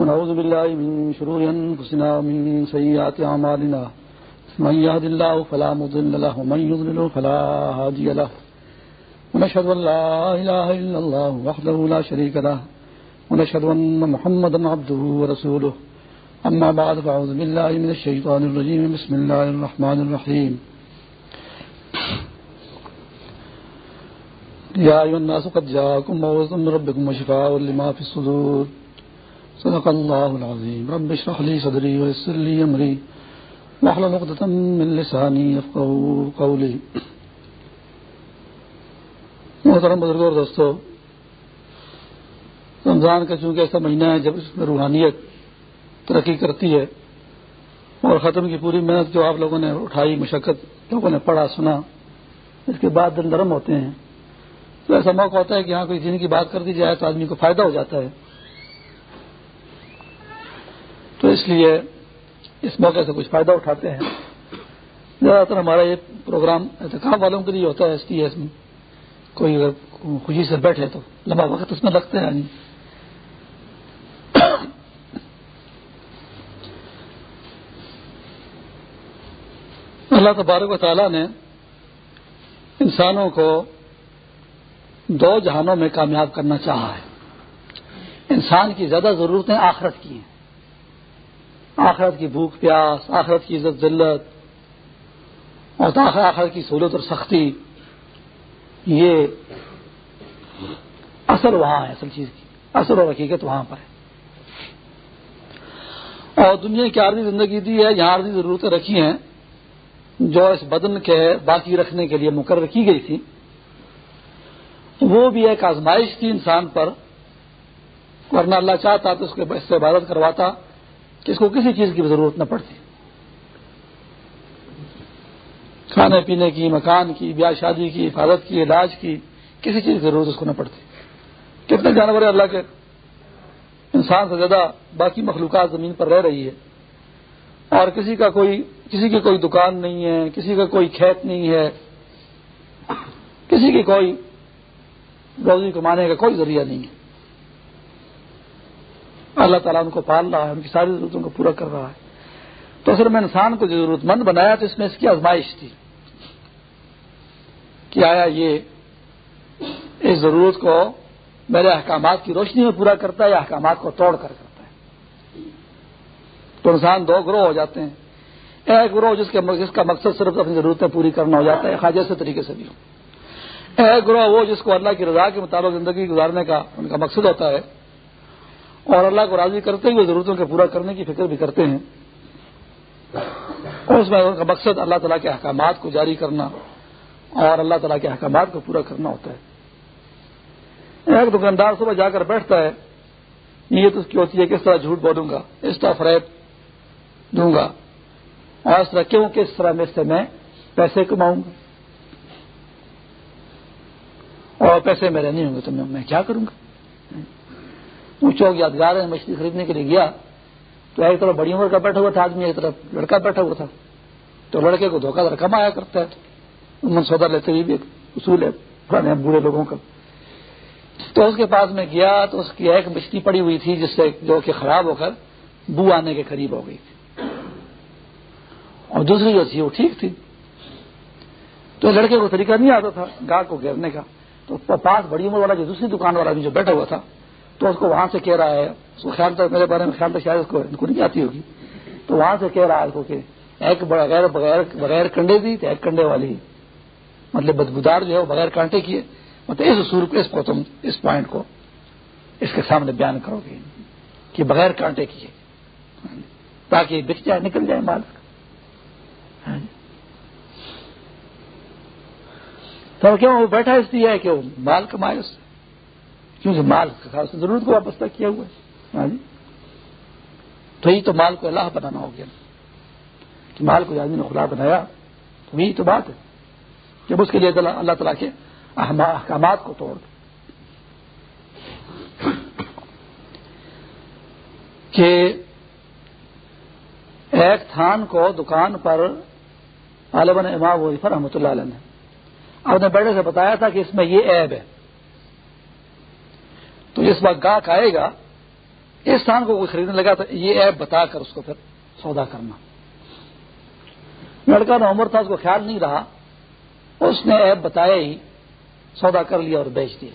ونعوذ بالله من شرور أنفسنا ومن سيئات أعمالنا من يهد الله فلا مضل له ومن يضلل فلا هادي له. ونشهد أن لا إله إلا الله وحده لا شريك له. ونشهد أن محمدا عبده ورسوله. أما بعد فأعوذ بالله من الشيطان الرجيم بسم الله الرحمن الرحيم يا أيها الناس قد جاءكم موعظة من ربكم وشفاء لما في الصدور. صدق الله العظيم. رب اشرح لي صدري ويسر لي أمري. واحلل عقدة من لساني يفقهوا قولي. محترم بزرگوں اور دوستو رمضان کا چونکہ ایسا مہینہ ہے، جب اس میں روحانیت ترقی کرتی ہے اور ختم کی پوری محنت جو آپ لوگوں نے اٹھائی، مشقت لوگوں نے پڑھا، سنا، اس کے بعد دل نرم ہوتے ہیں۔ تو ایسا موقع ہوتا ہے کہ یہاں کوئی دن کی بات کر دی جائے تو آدمی کو فائدہ ہو جاتا ہے۔ تو اس لیے اس موقع سے کچھ فائدہ اٹھاتے ہیں۔ زیادہ تر ہمارا یہ پروگرام احتکاب والوں کے لیے ہوتا ہے ایس ٹی ایس میں کوئی اگر خوشی سے بیٹھے تو لمبا وقت اس میں لگتا ہے یعنی اللہ تبارک و تعالیٰ نے انسانوں کو دو جہانوں میں کامیاب کرنا چاہا ہے۔ انسان کی زیادہ ضرورتیں آخرت کی ہیں۔ آخرت کی بھوک، پیاس، آخرت کی عزت، ذلت، اور آخرت کی سہولت اور سختی، یہ اصل وہاں ہے، اصل چیز کی، اصل اور حقیقت وہاں پر ہے۔ اور دنیا کی عارضی زندگی دی ہے، یہاں عارضی ضرورتیں رکھی ہیں، جو اس بدن کے باقی رکھنے کے لیے مقرر کی گئی تھی۔ وہ بھی ایک آزمائش تھی انسان پر، ورنہ اللہ چاہتا تو اس کے اس سے عبادت کرواتا۔ کہ اس کو کسی چیز کی ضرورت نہ پڑتی۔ کھانے پینے کی، مکان کی، بیاہ شادی کی، حفاظت کی، علاج کی، کسی چیز کی ضرورت اس کو نہ پڑتی۔ کتنے جانور اللہ کے؟ انسان سے زیادہ باقی مخلوقات زمین پر رہ رہی ہے۔ اور کسی کا کوئی، کسی کی کوئی دکان نہیں ہے، کسی کا کوئی کھیت نہیں ہے، کسی کی کوئی روزی کمانے کا کوئی ذریعہ نہیں ہے۔ اللہ تعالیٰ ان کو پال رہا ہے، ان کی ساری ضرورتوں کو پورا کر رہا ہے۔ تو اصل میں انسان کو جو ضرورت مند بنایا تو اس میں اس کی آزمائش تھی کہ آیا یہ اس ضرورت کو میرے احکامات کی روشنی میں پورا کرتا ہے یا احکامات کو توڑ کر کرتا ہے۔ تو انسان دو گروہ ہو جاتے ہیں۔ ایک گروہ جس کے جس کا مقصد صرف اپنی ضرورتیں پوری کرنا ہو جاتا ہے خواجہ سے طریقے سے بھی۔ ہو ایک گروہ وہ جس کو اللہ کی رضا کے مطابق زندگی گزارنے کا، ان کا مقصد ہوتا ہے اور اللہ کو راضی کرتے ہوئے ضرورتوں کے پورا کرنے کی فکر بھی کرتے ہیں۔ اور اس میں ان کا مقصد اللہ تعالیٰ کے احکامات کو جاری کرنا اور اللہ تعالیٰ کے احکامات کو پورا کرنا ہوتا ہے۔ ایک دکاندار صبح جا کر بیٹھتا ہے، نیت اس کی ہوتی ہے کس طرح جھوٹ بولوں گا، اس طرح فریب دوں گا، اور اس طرح کیوں کس طرح میں سے میں پیسے کماؤں گا؟ اور پیسے میرے نہیں ہوں گے تو میں کیا کروں گا؟ چوک یادگار ہے، مچھلی خریدنے کے لیے گیا، تو ایک طرف بڑی عمر کا بیٹھا ہوا تھا آدمی، ایک طرف لڑکا بیٹھا ہوا تھا۔ تو لڑکے کو دھوکہ در کم آیا کرتا ہے منصوبہ لیتے ہوئے بھی ایک اصول ہے، پرانے بوڑھے لوگوں کا۔ تو اس کے پاس میں گیا، تو اس کی ایک مچھلی پڑی ہوئی تھی، جس سے جو کہ خراب ہو کر بو آنے کے قریب ہو گئی تھی۔ اور دوسری جو تھی، وہ ٹھیک تھی۔ تو لڑکے کو طریقہ نہیں آتا تھا گاہ کو گھیرنے کا۔ تو پاس بڑی عمر والا جو دوسری دکان والا جو بیٹھا ہوا تھا تو اس کو وہاں سے کہہ رہا ہے، اس کو خیال تک میرے بارے میں، خیال تک شاید اس کو، ان کو نہیں آتی ہوگی۔ تو وہاں سے کہہ رہا ہے اس کو کہ ایک بغیر بغیر بغیر کنڈے دی تو ایک کنڈے والی۔ مطلب بدبودار جو ہے وہ بغیر کانٹے کی مطلب اس اصول کو، اس کو تم اس پوائنٹ کو اس کے سامنے بیان کرو گے کہ بغیر کانٹے کی ہے تاکہ بک جائے، نکل جائے مال۔ تو کیوں وہ بیٹھا اس لیے ہے کہ وہ مال کمائے اس سے کیونکہ مال ضرورت کو وابستہ کیا ہوا ہے۔ ہاں جی۔ تو یہی تو مال کو اللہ بنانا ہو گیا۔ کہ مال کو آدمی نے خدا بنایا۔ تو یہی تو بات ہے۔ جب اس کے لیے اللہ تعالیٰ کے احکامات کو توڑ دے کہ ایک تھان کو دکان پر عالبن امام وظیفہ رحمۃ اللہ علیہ نے اپنے بیٹے سے بتایا تھا کہ اس میں یہ عیب ہے۔ تو جس وقت گاہک آئے گا اس تھان کو کوئی خریدنے لگا تو یہ ایپ بتا کر اس کو پھر سودا کرنا۔ لڑکا نہ عمر تھا، اس کو خیال نہیں رہا۔ اس نے ایپ بتایا ہی، سودا کر لیا اور بیچ دیا۔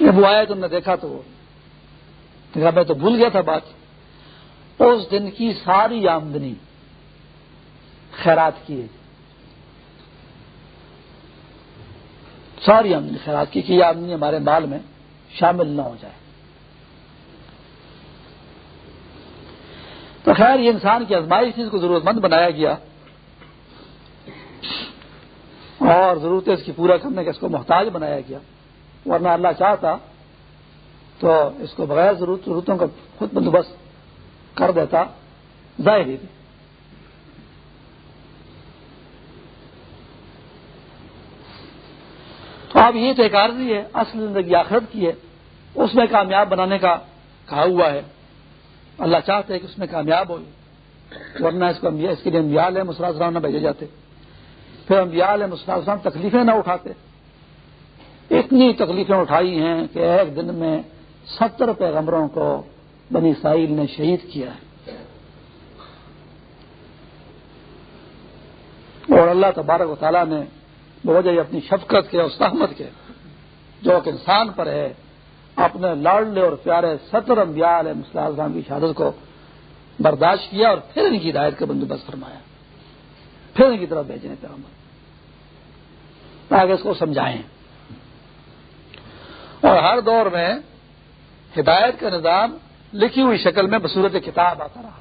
جب وہ آیا تم نے دیکھا تو دیکھا میں تو بھول گیا تھا بات۔ اس دن کی ساری آمدنی خیرات کی ہے۔ ساری آمدنی خیرات کی کہ یہ آمدنی ہمارے مال میں شامل نہ ہو جائے۔ تو خیر، یہ انسان کی ازمائش چیز کو ضرورت مند بنایا گیا۔ اور ضرورت اس کی پورا کرنے کا، اس کو محتاج بنایا گیا۔ ورنہ اللہ چاہتا تو اس کو بغیر ضرورتوں کا خود بندوبست کر دیتا، ظاہر ہی اب یہ تو ایک عارضی ہے، اصل زندگی آخرت کی ہے۔ اس میں کامیاب بنانے کا کہا ہوا ہے۔ اللہ چاہتے ہے کہ اس میں کامیاب ہو ورنہ اس کو اس کے لیے امبیال ہے مسلسلام نہ بھیجے جاتے۔ پھر امبیال ہے مسلسلام تکلیفیں نہ اٹھاتے۔ اتنی تکلیفیں اٹھائی ہیں کہ ایک دن میں ستر پیغمبروں کو بنی سائل نے شہید کیا ہے۔ اور اللہ تبارک و تعالیٰ نے بوجہ اپنی شفقت کے اور سہمت کے۔ جو ایک انسان پر ہے، اپنے لاڈلے اور پیارے ستر امبیال علیہ مسلم کی شہادت کو برداشت کیا اور پھر ان کی ہدایت کا بندوبست فرمایا۔ پھر ان کی طرف بھیجنے پہ عمل۔ تاکہ اس کو سمجھائیں۔ اور ہر دور میں ہدایت کا نظام لکھی ہوئی شکل میں بصورت کتاب آتا رہا۔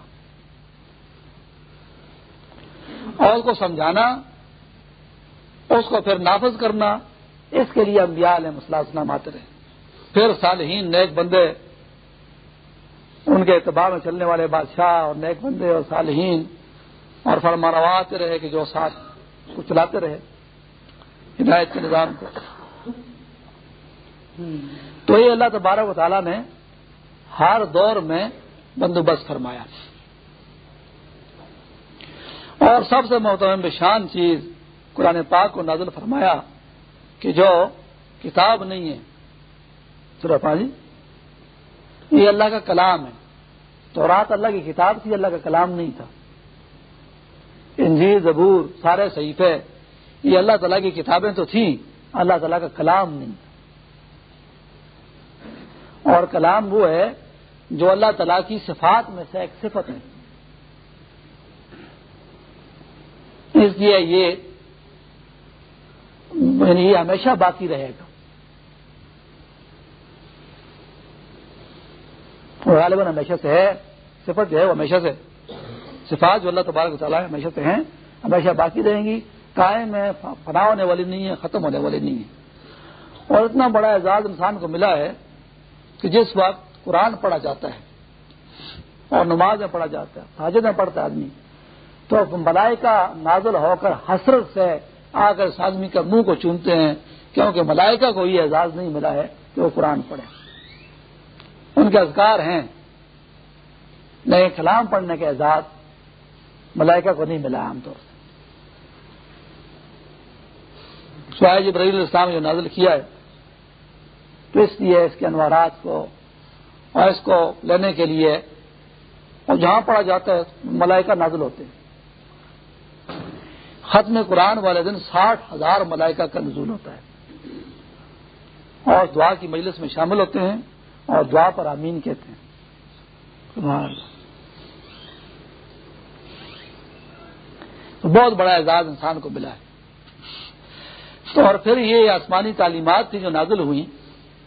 اور اس کو سمجھانا اس کو پھر نافذ کرنا، اس کے لیے انبیاء علیہ مسئلہ اسلام آتے رہے۔ پھر صالحین، نیک بندے، ان کے اعتبار میں چلنے والے بادشاہ اور نیک بندے اور صالحین اور فرمانوا آتے رہے کہ جو ساتھ کو چلاتے رہے ہدایت کے نظام کو۔ تو یہ اللہ تبارک و تعالیٰ نے ہر دور میں بندوبست فرمایا۔ اور سب سے محتم بشان چیز قرآن پاک کو نازل فرمایا کہ جو کتاب نہیں ہے، سورہ جی یہ اللہ کا کلام ہے۔ تو رات اللہ کی کتاب تھی، اللہ کا کلام نہیں تھا۔ انجیر زبور، سارے صحیفے، یہ اللہ تعالیٰ کی کتابیں تو تھیں، اللہ تعالیٰ کا کلام نہیں تھا۔ اور کلام وہ ہے جو اللہ تعالیٰ کی صفات میں سے ایک صفت ہے۔ اس لیے یہ یعنی یہ ہمیشہ باقی رہے گا۔ غالباً ہمیشہ سے ہے، صفت جو ہے وہ ہمیشہ سے۔ صفات جو اللہ تبارک تعالیٰ ہمیشہ سے ہیں، ہمیشہ باقی رہیں گی۔ قائم ہے فنا ہونے والی نہیں ہے ختم ہونے والی نہیں ہے اور اتنا بڑا اعزاز انسان کو ملا ہے کہ جس وقت قرآن پڑھا جاتا ہے اور نماز میں پڑھا جاتا ہے حاجت میں پڑھتا ہے آدمی، تو بلائی کا نازل ہو کر حسرت سے آ کر اس آدمی کا منہ کو چونتے ہیں، کیونکہ ملائکہ کو یہ اعزاز نہیں ملا ہے کہ وہ قرآن پڑھے۔ ان کے اذکار ہیں، نئے کلام پڑھنے کے اعزاز ملائکہ کو نہیں ملا عام طور سے۔ سوائے جب رحیل السلام جو نازل کیا ہے، تو اس لیے اس کے انوارات کو اور اس کو لینے کے لیے اور جہاں پڑھا جاتا ہے، ملائکہ نازل ہوتے ہیں۔ ختم قرآن والے دن ساٹھ ہزار ملائکہ کا نزول ہوتا ہے۔ اور دعا کی مجلس میں شامل ہوتے ہیں اور دعا پر امین کہتے ہیں۔ تو بہت بڑا اعزاز انسان کو ملا ہے۔ تو اور پھر یہ آسمانی تعلیمات تھی جو نازل ہوئی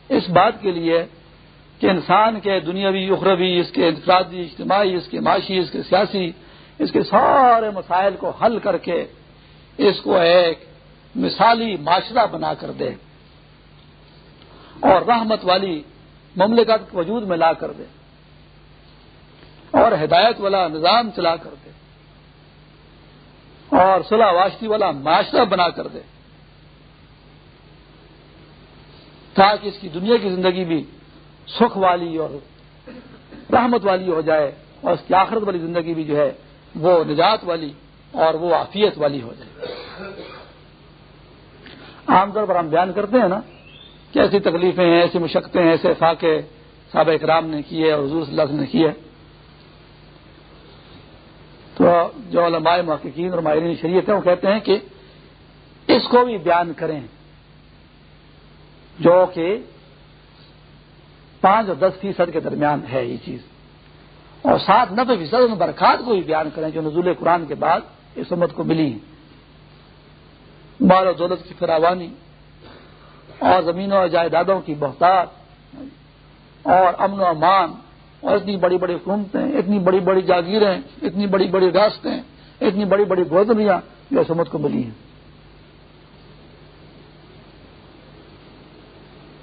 اس بات کے لیے کہ انسان کے دنیاوی، اخروی، اس کے انفرادی، اجتماعی، اس کے معاشی، اس کے سیاسی، اس کے سارے مسائل کو حل کر کے اس کو ایک مثالی معاشرہ بنا کر دے اور رحمت والی مملکت وجود میں لا کر دے اور ہدایت والا نظام چلا کر دے اور صلاح واشتی والا معاشرہ بنا کر دے تاکہ اس کی دنیا کی زندگی بھی سکھ والی اور رحمت والی ہو جائے اور اس کی آخرت والی زندگی بھی جو ہے وہ نجات والی اور وہ عافیت والی ہو جائے۔ عام طور پر ہم بیان کرتے ہیں نا کہ ایسی تکلیفیں ہیں، ایسی مشقتیں ہیں، ایسے فاقے صحابہ اکرام نے کیے اور حضور صلی اللہ علیہ وسلم نے کیے۔ تو جو علماء محققین اور ماہرین شریعت ہیں، وہ کہتے ہیں کہ اس کو بھی بیان کریں۔ جو کہ پانچ اور دس فیصد کے درمیان ہے یہ چیز۔ اور سات نبے فیصد برکات کو بھی بیان کریں جو نزول قرآن کے بعد اس امت کو ملی۔ مال و دولت کی فراوانی اور زمینوں اور جائیدادوں کی بہتات اور امن و امان اور اتنی بڑی بڑی حکومتیں، اتنی بڑی بڑی جاگیریں، اتنی بڑی بڑی راستیں، اتنی بڑی بڑی گودریاں جو اس امت کو ملی ہیں۔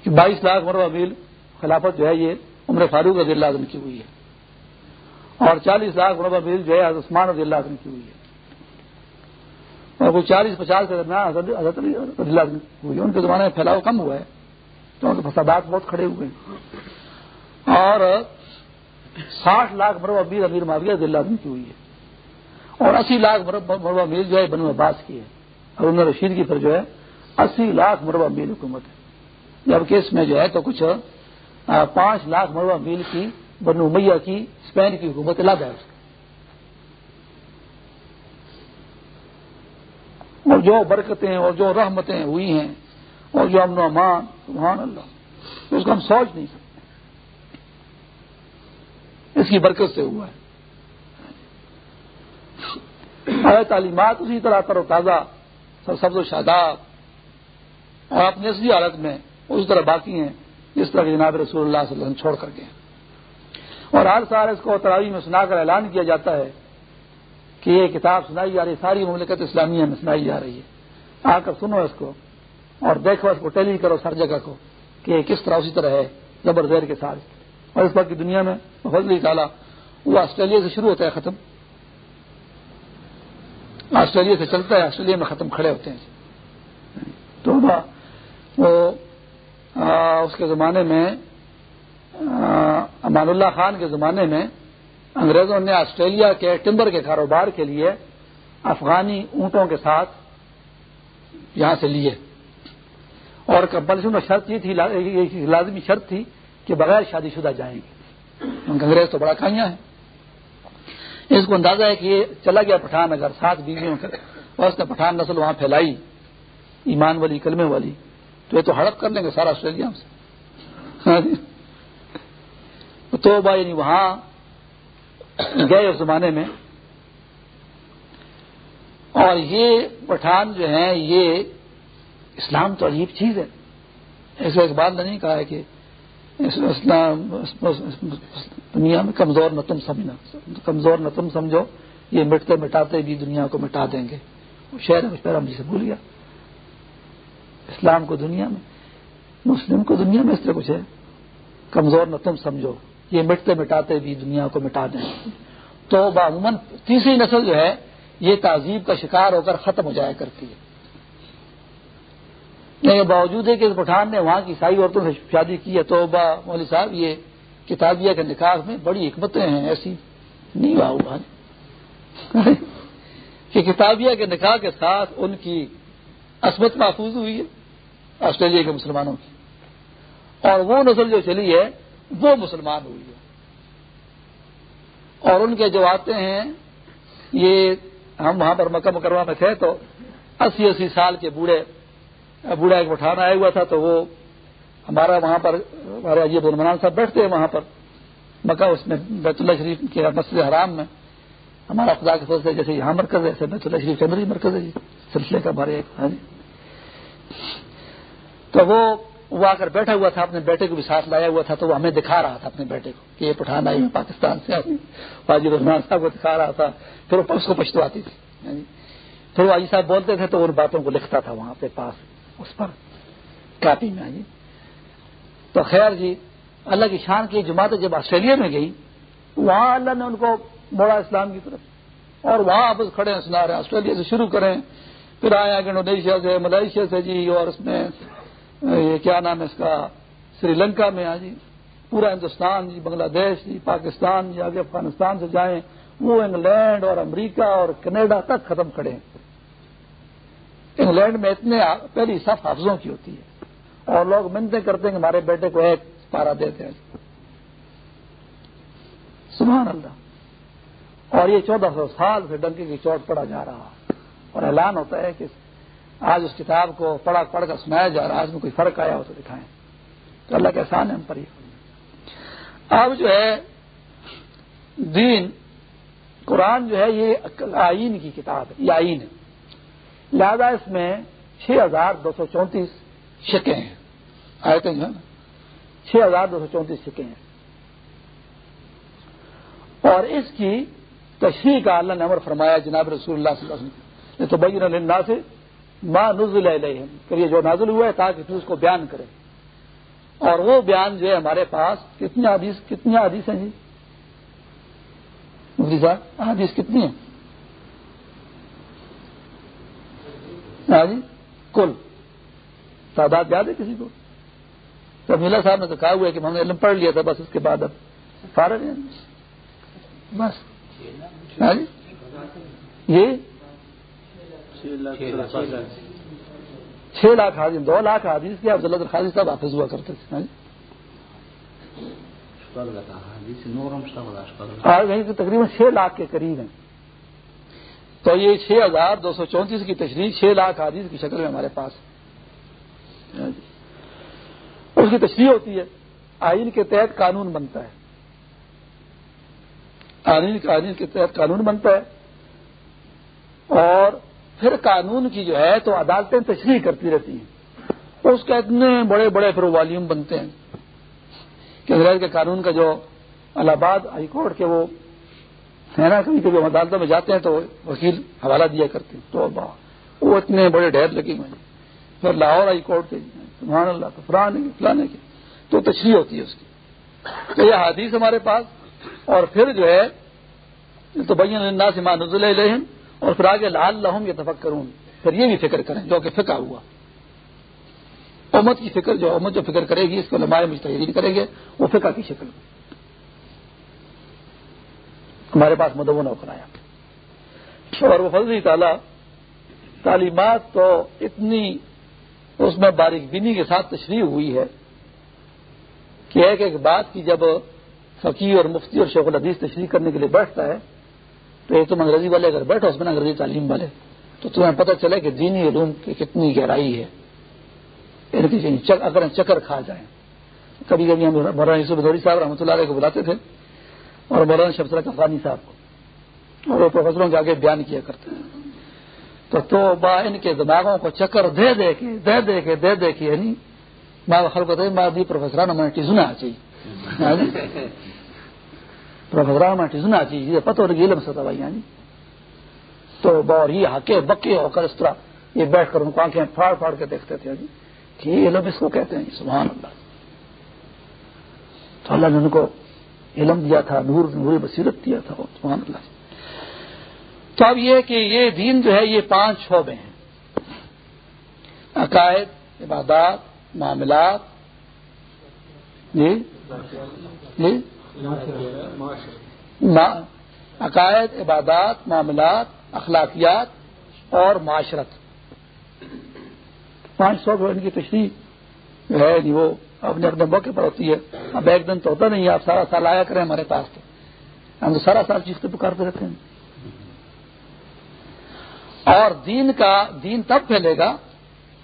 کہ بائیس لاکھ مربع میل خلافت جو ہے یہ عمر فاروق رضی اللہ عنہ کی ہوئی ہے اور چالیس لاکھ مربع میل جو ہے عثمان رضی اللہ عنہ کی ہوئی ہے۔ کوئی چالیس پچاس ہوئی ان کے زمانے میں پھیلاؤ کم ہوا ہے۔ تو ان فسادات بہت کھڑے ہوئے ہیں۔ اور ساٹھ لاکھ مربع میل امیر معاویہ رضی اللہ عنہ کی ہوئی ہے۔ اور اسی لاکھ مربع میل جو ہے بنو عباس کی ہے۔ اور انہوں رشید کی پھر جو ہے اسی لاکھ مربع میل حکومت ہے۔ جبکہ اس میں جو ہے تو کچھ پانچ لاکھ مربع میل کی بنو میاں کی اسپین کی حکومت الگ ہے اس اور جو برکتیں اور جو رحمتیں ہوئی ہیں اور جو امن و امان، سبحان اللہ اس کو ہم سوچ نہیں سکتے۔ اس کی برکت سے ہوا ہے۔ تعلیمات اسی طرح تر و تازہ سبز و شاداب۔ اور اپنی اصلی حالت میں اسی طرح باقی ہیں، جس طرح جناب رسول اللہ صلی اللہ علیہ وسلم چھوڑ کر گئے۔ اور ہر سال اس کو تراوی میں سنا کر اعلان کیا جاتا ہے۔ کہ یہ کتاب سنائی جا رہی ہے، ساری مملکت اسلامیہ میں سنائی جا رہی ہے۔ آ کر سنو اس کو اور دیکھو اس کو، ٹیلی کرو ہر جگہ کو کہ یہ کس طرح اسی طرح ہے، زبر زیر کے ساتھ۔ اور اس وقت کی دنیا میں فضلی تعالیٰ، وہ آسٹریلیا سے شروع ہوتا ہے ختم۔ آسٹریلیا سے چلتا ہے، آسٹریلیا میں ختم کھڑے ہوتے ہیں۔ تو وہ اس کے زمانے میں امان اللہ خان کے زمانے میں انگریزوں نے آسٹریلیا کے ٹمبر کے کاروبار کے لیے افغانی اونٹوں کے ساتھ یہاں سے لیے۔ اور کمپلشن میں شرط یہ تھی لازمی شرط تھی کہ بغیر شادی شدہ جائیں گے۔ انگریز تو بڑا کھائیاں ہیں اس کو اندازہ ہے کہ یہ چلا گیا پٹھان، اگر سات بیویوں کے اور اس نے پٹھان نسل وہاں پھیلائی، ایمان والی، کلمے والی، تو یہ تو ہڑپ کر لیں گے سارا آسٹریلیا سے۔ تو بھائی یعنی وہاں گئے اس زمانے میں۔ اور یہ پٹھان جو ہیں، یہ اسلام تو عجیب چیز ہے۔ ایسے اقبال نے نہیں کہا ہے کہ اسلام دنیا میں کمزور نہ تم سمجھنا۔ کمزور نہ تم سمجھو، یہ مٹتے مٹاتے بھی دنیا کو مٹا دیں گے۔ شہر میں جی سے بھول گیا۔ اسلام کو دنیا میں، مسلم کو دنیا میں اس طرح کچھ ہے۔ کمزور نہ تم سمجھو۔ یہ مٹتے مٹاتے بھی دنیا کو مٹا دیں۔ تو عموماً تیسری نسل جو ہے، یہ تہذیب کا شکار ہو کر ختم ہو جایا کرتی ہے۔ لیکن باوجود ہے کہ اس پٹھان نے وہاں کی عیسائی عورتوں سے شادی کی ہے تو با مولوی صاحب، یہ کتابیہ کے نکاح میں بڑی حکمتیں ہیں، ایسی نہیں ہوا کہ کتابیہ کے نکاح کے ساتھ ان کی عصمت محفوظ ہوئی ہے، آسٹریلیا کے مسلمانوں کی۔ اور وہ نسل جو چلی ہے وہ مسلمان ہوئی ہے۔ اور ان کے جو آتے ہیں، یہ ہم وہاں پر مکہ مکرمہ میں تھے تو اسی اسی سال کے بوڑھے، بوڑھا ایک اٹھانا آیا ہوا تھا تو وہ ہمارا وہاں پر، ہمارے عجیب المنان صاحب بیٹھتے ہیں وہاں پر۔ مکہ اس میں بیت اللہ شریف کے مسجد حرام میں۔ ہمارا خدا کے فضل جیسے یہاں مرکز ہے بیت اللہ شریف کے مرکز ہے۔ جی سلسلے کا ہمارے ایک ہاں جی۔ تو وہ وہ آ کر بیٹھا ہوا تھا، اپنے بیٹے کو بھی ساتھ لایا ہوا تھا، تو وہ ہمیں دکھا رہا تھا اپنے بیٹے کو کہ یہ پٹھان آئی پاکستان سے۔ آئی واجب رحمان صاحب کو دکھا رہا تھا، پھر وہ اس کو پچھتو آتی تھی یعنی پھر وہ آجی صاحب بولتے تھے تو ان باتوں کو لکھتا تھا وہاں پہ پاس، اس پر کاپی میں۔ جی تو خیر جی اللہ کی شان کی جماعت جب آسٹریلیا میں گئی، وہاں اللہ نے ان کو موڑا اسلام کی طرف۔ اور وہاں آپس کھڑے ہیں، سنا رہے ہیں، آسٹریلیا سے شروع کریں۔ پھر آئے انڈونیشیا سے، ملائیشیا سے جی اور اس میں یہ کیا نام ہے اس کا؟ سری لنکا میں آ جی پورا ہندوستان جی بنگلہ دیش جی پاکستان جی آگے افغانستان سے جائیں، وہ انگلینڈ اور امریکہ اور کینیڈا تک ختم کھڑے ہیں۔ انگلینڈ میں اتنے پہلی صف حافظوں کی ہوتی ہے۔ اور لوگ منتیں کرتے ہیں کہ ہمارے بیٹے کو ایک پارا دیتے ہیں سبحان اللہ۔ اور یہ چودہ سو سال سے ڈنکی کی چوٹ پڑا جا رہا۔ اور اعلان ہوتا ہے کہ آج اس کتاب کو پڑھا پڑھ کر سنایا جا رہا ہے، آج میں کوئی فرق آیا ہو تو دکھائیں۔ تو اللہ کے احسان ہے ہم پر یہ اب جو ہے، دین، قرآن جو ہے، یہ آئین کی کتاب ہے، یہ آئین ہے۔ لہذا اس میں چھ ہزار دو سو چونتیس شکے ہیں۔ آئے جو ہے نا چھ ہزار دو سو چونتیس شکے ہیں۔ اور اس کی تشریح کا اللہ نے امر فرمایا جناب رسول اللہ صلی اللہ علیہ وسلم تو بین اللہ سے ماں نزل کہ یہ جو نازل ہوا ہے تاکہ پھر اس کو بیان کرے۔ اور وہ بیان جو ہے ہمارے پاس کتنی حدیث کتنی حدیث ہیں؟ جی مفتی صاحب، حدیث کتنی ہیں؟ ہاں جی کل۔ تعداد یاد ہے کسی کو؟ تو میلا صاحب نے تو کہا ہوا ہے کہ ہم نے علم پڑھ لیا تھا، بس اس کے بعد اب فارغ ہیں۔ بس۔ ہاں جی۔ یہ چھ لاکھ حادث دو لاکھ حادث کے عبداللہ خاضی صاحب حافظ ہوا کرتے تھے ہاں جی۔ تقریباً چھ لاکھ کے قریب ہیں۔ تو یہ چھ ہزار دو سو چونتیس کی تشریح چھ لاکھ حادث کی شکل میں ہمارے پاس ہاں جی۔ اس کی تشریح ہوتی ہے، آئین کے تحت قانون بنتا ہے۔ آئین کے تحت قانون بنتا ہے۔ اور پھر قانون کی جو ہے تو عدالتیں تشریح کرتی رہتی ہیں۔ اس کے اتنے بڑے بڑے پھر والیوم بنتے ہیں کہ انگریز کے قانون کا جو الہ آباد ہائی کورٹ کے وہ ہے نا، کبھی کبھی ہم عدالتوں میں جاتے ہیں تو وکیل حوالہ دیا کرتے ہیں۔ تو وہ اتنے بڑے ڈھیر لگے ہوئے ہیں۔ پھر لاہور ہائی کورٹ کے جی، سبحان اللہ، تو فلانے کے فلانے کے تو تشریح ہوتی ہے اس کی۔ تو یہ حادیث ہمارے پاس، اور پھر جو ہے تو بین سے نزل اور پھر آگے لال لہم یہ کروں پھر یہ بھی فکر کریں جو کہ فکا ہوا۔ امت کی فکر جو امت جو فکر کرے گی، اس کو لمائے مشتحرین کریں گے، وہ فکا کی شکل۔ ہمارے پاس مدون ہو آیا اور وہ فضل تعالیٰ، تعلیمات تو اتنی اس میں باریک بینی کے ساتھ تشریح ہوئی ہے کہ ایک ایک بات کی جب فقیر اور مفتی اور شیخ الحدیث تشریح کرنے کے لیے بیٹھتا ہے تو ایک تم انگریزی والے اگر بیٹھو، اس میں انگریزی تعلیم والے، تو تمہیں پتہ چلے کہ دینی علوم کی کتنی گہرائی ہے۔ اگر چکر کھا جائیں۔ کبھی کبھی ہم مولانا یوسف بدوری صاحب رحمۃ اللہ علیہ کو بلاتے تھے، اور مولانا شفسر کفانی صاحب کو، اور وہ پروفیسروں کے آگے بیان کیا کرتے ہیں تو تو با ان کے دماغوں کو چکر دے دے کے، دے دے کے، دے دے کے یعنی میں خلق میں دی پروفیسران میں ٹیزنا چاہیے ہاں جی؟ پروفیسران میں پتہ لگی علم ستا بھائی یعنی۔ تو بور یہ ہکے بکے ہو کر اس طرح یہ بیٹھ کر ان کو آنکھیں پھاڑ پھاڑ کے دیکھتے تھے جی کہ یہ علم اس کو کہتے ہیں، سبحان اللہ۔ تو اللہ نے ان کو علم دیا تھا، نور نور بصیرت دیا تھا، سبحان اللہ۔ تو اب یہ کہ یہ دین جو ہے، یہ پانچ شعبے ہیں۔ عقائد، عبادات، معاملات۔ جی؟ جی؟ عقائد، عبادات، معاملات، اخلاقیات اور معاشرت۔ پانچ سو ان کی تشریح جو ہے جی وہ اپنے اپنے موقع پر ہوتی ہے۔ اب ایک دن تو ہوتا نہیں ہے، آپ سارا سال آیا کریں ہمارے پاس تو۔ ہم تو سارا سال چیز پکارتے رہتے ہیں۔ اور دین کا، دین تب پھیلے گا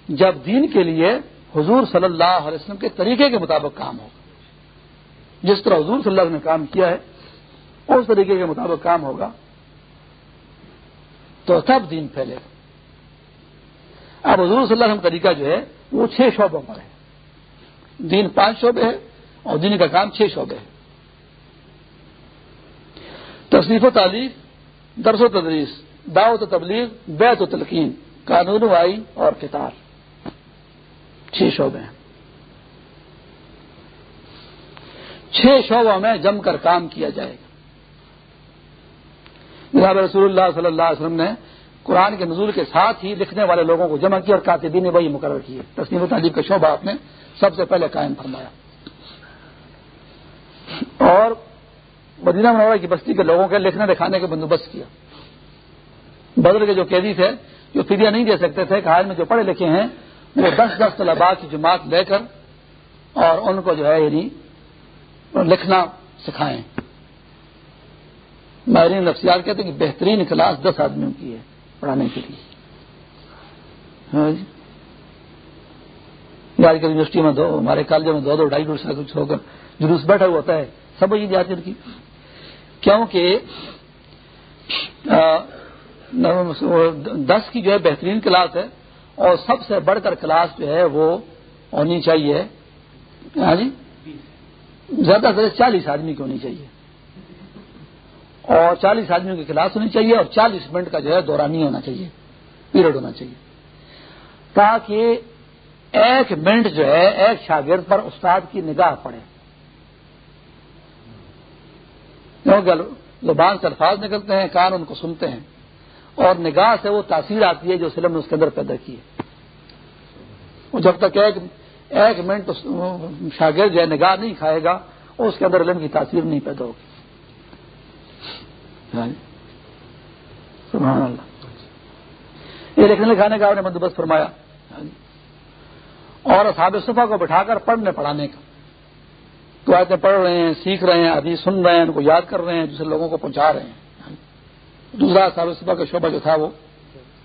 جب دین کے لیے حضور صلی اللہ علیہ وسلم کے طریقے کے مطابق کام ہوگا جس طرح حضور صلی اللہ علیہ وسلم نے کام کیا ہے، اس طریقے کے مطابق کام ہوگا۔ تو تب دین پھیلے گا۔ اب حضور صلی اللہ علیہ وسلم طریقہ جو ہے، وہ چھ شعبوں پر ہے۔ دین پانچ شعبے ہے اور دین کا کام چھ شعبے ہے تصنیف و تعلیم، درس و تدریس، دعوت و تبلیغ بیت و تلقین، قانون وائی اور کتاب چھ شعبے ہیں۔ چھ شعبوں میں جم کر کام کیا جائے گا۔ جناب رسول اللہ صلی اللہ علیہ وسلم نے قرآن کے نزول کے ساتھ ہی لکھنے والے لوگوں کو جمع کیا اور کاتبین نے وہی مقرر کیے۔ تسلیم و تعلیم کا شعبہ آپ نے سب سے پہلے قائم فرمایا۔ اور مدینہ منورہ کی بستی کے لوگوں کے لکھنے دکھانے کا بندوبست کیا۔ بدر کے جو قیدی تھے، جو فدیہ نہیں دے سکتے تھے کہ میں جو پڑھے لکھے ہیں، وہ دس دس طلباء کی جماعت لے کر اور ان کو جو ہے یعنی لکھنا سکھائیں۔ ماہرین نفسیات کہتے ہیں کہ بہترین کلاس دس آدمیوں کی ہے پڑھانے کے لیے۔ ہاں جی۔ آج کل یونیورسٹی میں دو ہمارے کالج میں دو دو ڈھائی ڈھائی سال کچھ ہو کر جلوس بیٹھا ہوا ہوتا ہے، سب یہ جاتی کی کیونکہ دس کی جو ہے بہترین کلاس ہے اور سب سے بڑھ کر کلاس جو ہے وہ ہونی چاہیے۔ ہاں جی؟ زیادہ سے چالیس آدمی کی ہونی چاہیے۔ اور چالیس آدمیوں کی کلاس ہونی چاہیے اور چالیس منٹ کا جو ہے دورانی ہونا چاہیے۔ پیریڈ ہونا چاہیے۔ تاکہ ایک منٹ جو ہے ایک شاگرد پر استاد کی نگاہ پڑے۔ زبان سے الفاظ نکلتے ہیں، کان ان کو سنتے ہیں۔ اور نگاہ سے وہ تاثیر آتی ہے جو سلم نے اس کے اندر پیدا کی ہے۔ وہ جب تک ایک ایک منٹ شاگرد جو نگاہ نہیں کھائے گا، اس کے اندر علم کی تاثیر نہیں پیدا ہوگی۔ ہاں جی۔ سبحان اللہ۔ یہ لکھنے لکھانے کا آپ نے بندوبست فرمایا۔ ہاں جی۔ اور صحاب صفحہ کو بٹھا کر پڑھنے، پڑھانے کا۔ تو آیتیں پڑھ رہے ہیں، سیکھ رہے ہیں ابھی سن رہے ہیں، ان کو یاد کر رہے ہیں دوسرے لوگوں کو پہنچا رہے ہیں۔ ہاں جی۔ دوسرا صحاب صفحہ کا شعبہ جو تھا، وہ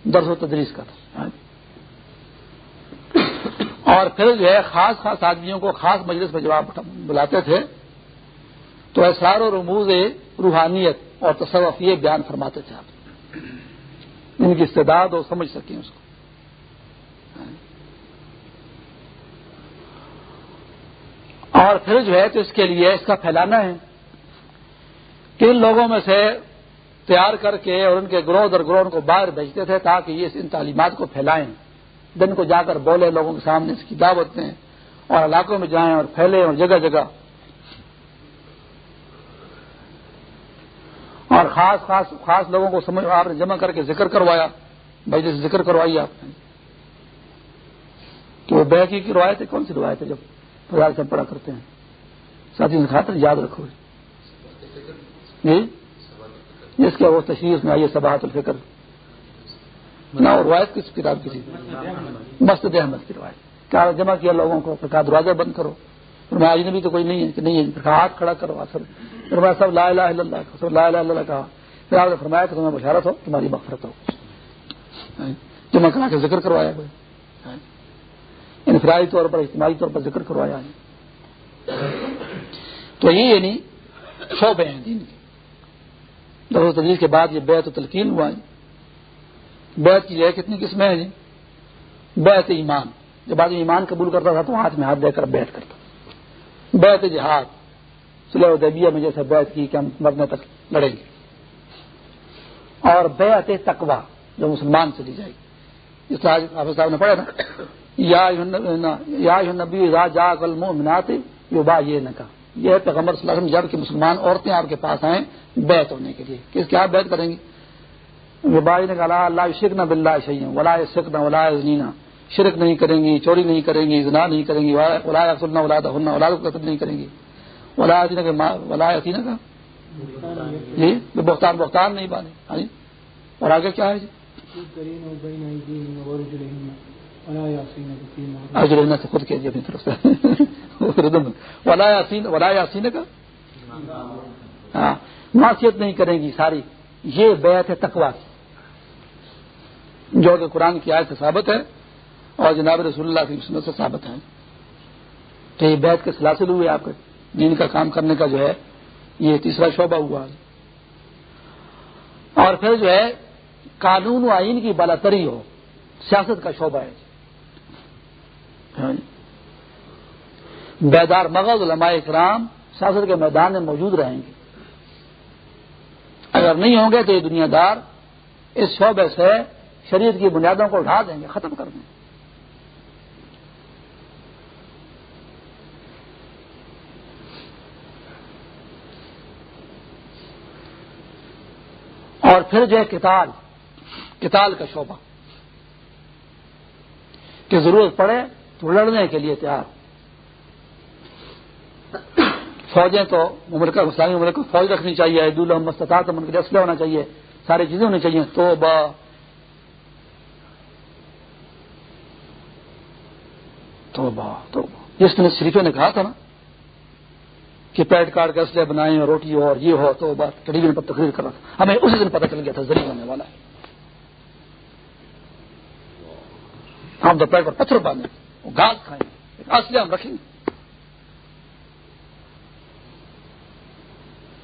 درس و تدریس کا تھا۔ اور پھر جو ہے خاص خاص آدمیوں کو خاص مجلس میں جواب بلاتے تھے، تو احسار و رموز روحانیت اور تصوف یہ بیان فرماتے تھے آپ۔ ان کی استعداد اور سمجھ سکیں اس کو۔ اور پھر جو ہے تو اس کے لیے اس کا پھیلانا ہے کن لوگوں میں سے تیار کر کے اور ان کے گروہ در گروہ ان کو باہر بھیجتے تھے تاکہ یہ ان تعلیمات کو پھیلائیں۔ دن کو جا کر بولے، لوگوں کے سامنے اس کی دعوت دیں اور علاقوں میں جائیں اور پھیلے اور جگہ جگہ۔ اور خاص خاص خاص لوگوں کو سمجھ، آپ نے جمع کر کے ذکر کروایا۔ بھائی، جیسے ذکر کروائی آپ نے۔ کہ وہ بیکی کی روایت ہے؟ کون سی روایت ہے جب پریار سے پڑھا کرتے ہیں؟ ساتھی نے کہا یاد رکھو۔ جی؟ جس کے وہ تشریف میں آئیے سباہت الفکر نہ روایت کس کتاب کی تھی۔ مسجد احمد کی روایت۔ کیا جمع کیا لوگوں کو کہا دروازہ بند کرو۔ میں آج بھی تو کوئی نہیں ہے کہ نہیں ہے۔ ہاتھ کھڑا کرو اصل پھر میں سب لا الہ الا اللہ، سب لا الہ الا اللہ کہا۔ پھر آپ نے فرمایا کہ تمہیں بشارت ہو، تمہاری مغفرت ہو۔ جمع کرا کے ذکر کروایا کوئی یعنی انفرادی طور پر، اجتماعی طور پر ذکر کروایا۔ ہے تو یہ یعنی شعبے ہیں دین کے۔ درس تجریز کے بعد یہ بیت و تلقین ہوا۔ ہے بیت کی ہے کتنی قسمیں ہیں جی؟ بیت ایمان۔ جب آدمی ایمان قبول کرتا تھا تو ہاتھ میں ہاتھ دے کر بیت کرتا۔ بیت جہاد۔ صلح ادبیہ میں جیسے بیت کی کہ ہم مرنے تک لڑیں گے۔ اور بیت تقوا جو مسلمان چلی جائے گی۔ جس طرح حافظ صاحب نے پڑھا نا یا نبی جا کل یو با یہ نہ کہا یہ پیغمبر صلی اللہ علیہ وسلم جبکہ مسلمان عورتیں آپ کے پاس آئیں بیت ہونے کے لیے۔ کس کیا بیت کریں گی بائی نے کہا اللہ شرک نہ بلّہ شہی ولا شک نہ ولا زنینا شرک نہیں کریں گی، چوری نہیں کریں گی، زنا نہیں کریں گی، ولا سننا ولا ہننا ولا قتل نہیں کریں گی۔ ولا ولا یسینہ کا؟ جی بختان بختان نہیں بانے ہاں جی۔ اور آگے کیا ہے جی؟ سے خود کہیے اپنی طرف سے۔ ولا یاسین ولا یاسین کا؟ ہاں۔ معاشیت نہیں کریں گی ساری۔ یہ بیت ہے تقوا کی۔ جو کہ قرآن کی آیت سے ثابت ہے اور جناب رسول اللہ کی سنت سے ثابت ہے۔ تو یہ بیت کے سلاسل ہوئے آپ کے۔ دین کا کام کرنے کا جو ہے، یہ تیسرا شعبہ ہوا۔ اور پھر جو ہے، قانون و آئین کی بالاتری ہو۔ سیاست کا شعبہ ہے۔ ہاں جی۔ بیدار مغز علماء اکرام سیاست کے میدان میں موجود رہیں گے۔ اگر نہیں ہوں گے تو یہ دنیا دار اس شعبے سے شریعت کی بنیادوں کو اٹھا دیں گے، ختم کر دیں گے۔ اور پھر جو ہے کتال کتال کا شعبہ، کہ ضرورت پڑے تو لڑنے کے لیے تیار۔ فوجیں تو مملک اسلامی مملک کو فوج رکھنی چاہیے عید الحمد المستطاط ان کے اسلحہ ہونا چاہیے، ساری چیزیں ہونی چاہیے تو با تو تو جس نے شریفے نے کہا تھا نا کہ پیٹ کاٹ کے اسلحے بنائیں اور روٹی ہو اور یہ ہو تو بات ٹیلیویژن پر تقریر کر رہا تھا۔ ہمیں اسی دن پتہ چل گیا تھا ذریعہ ہونے والا ہے۔ ہم تو پیٹ پر پتھر باندھیں وہ گھاس کھائیں اسلحہ ہم رکھیں۔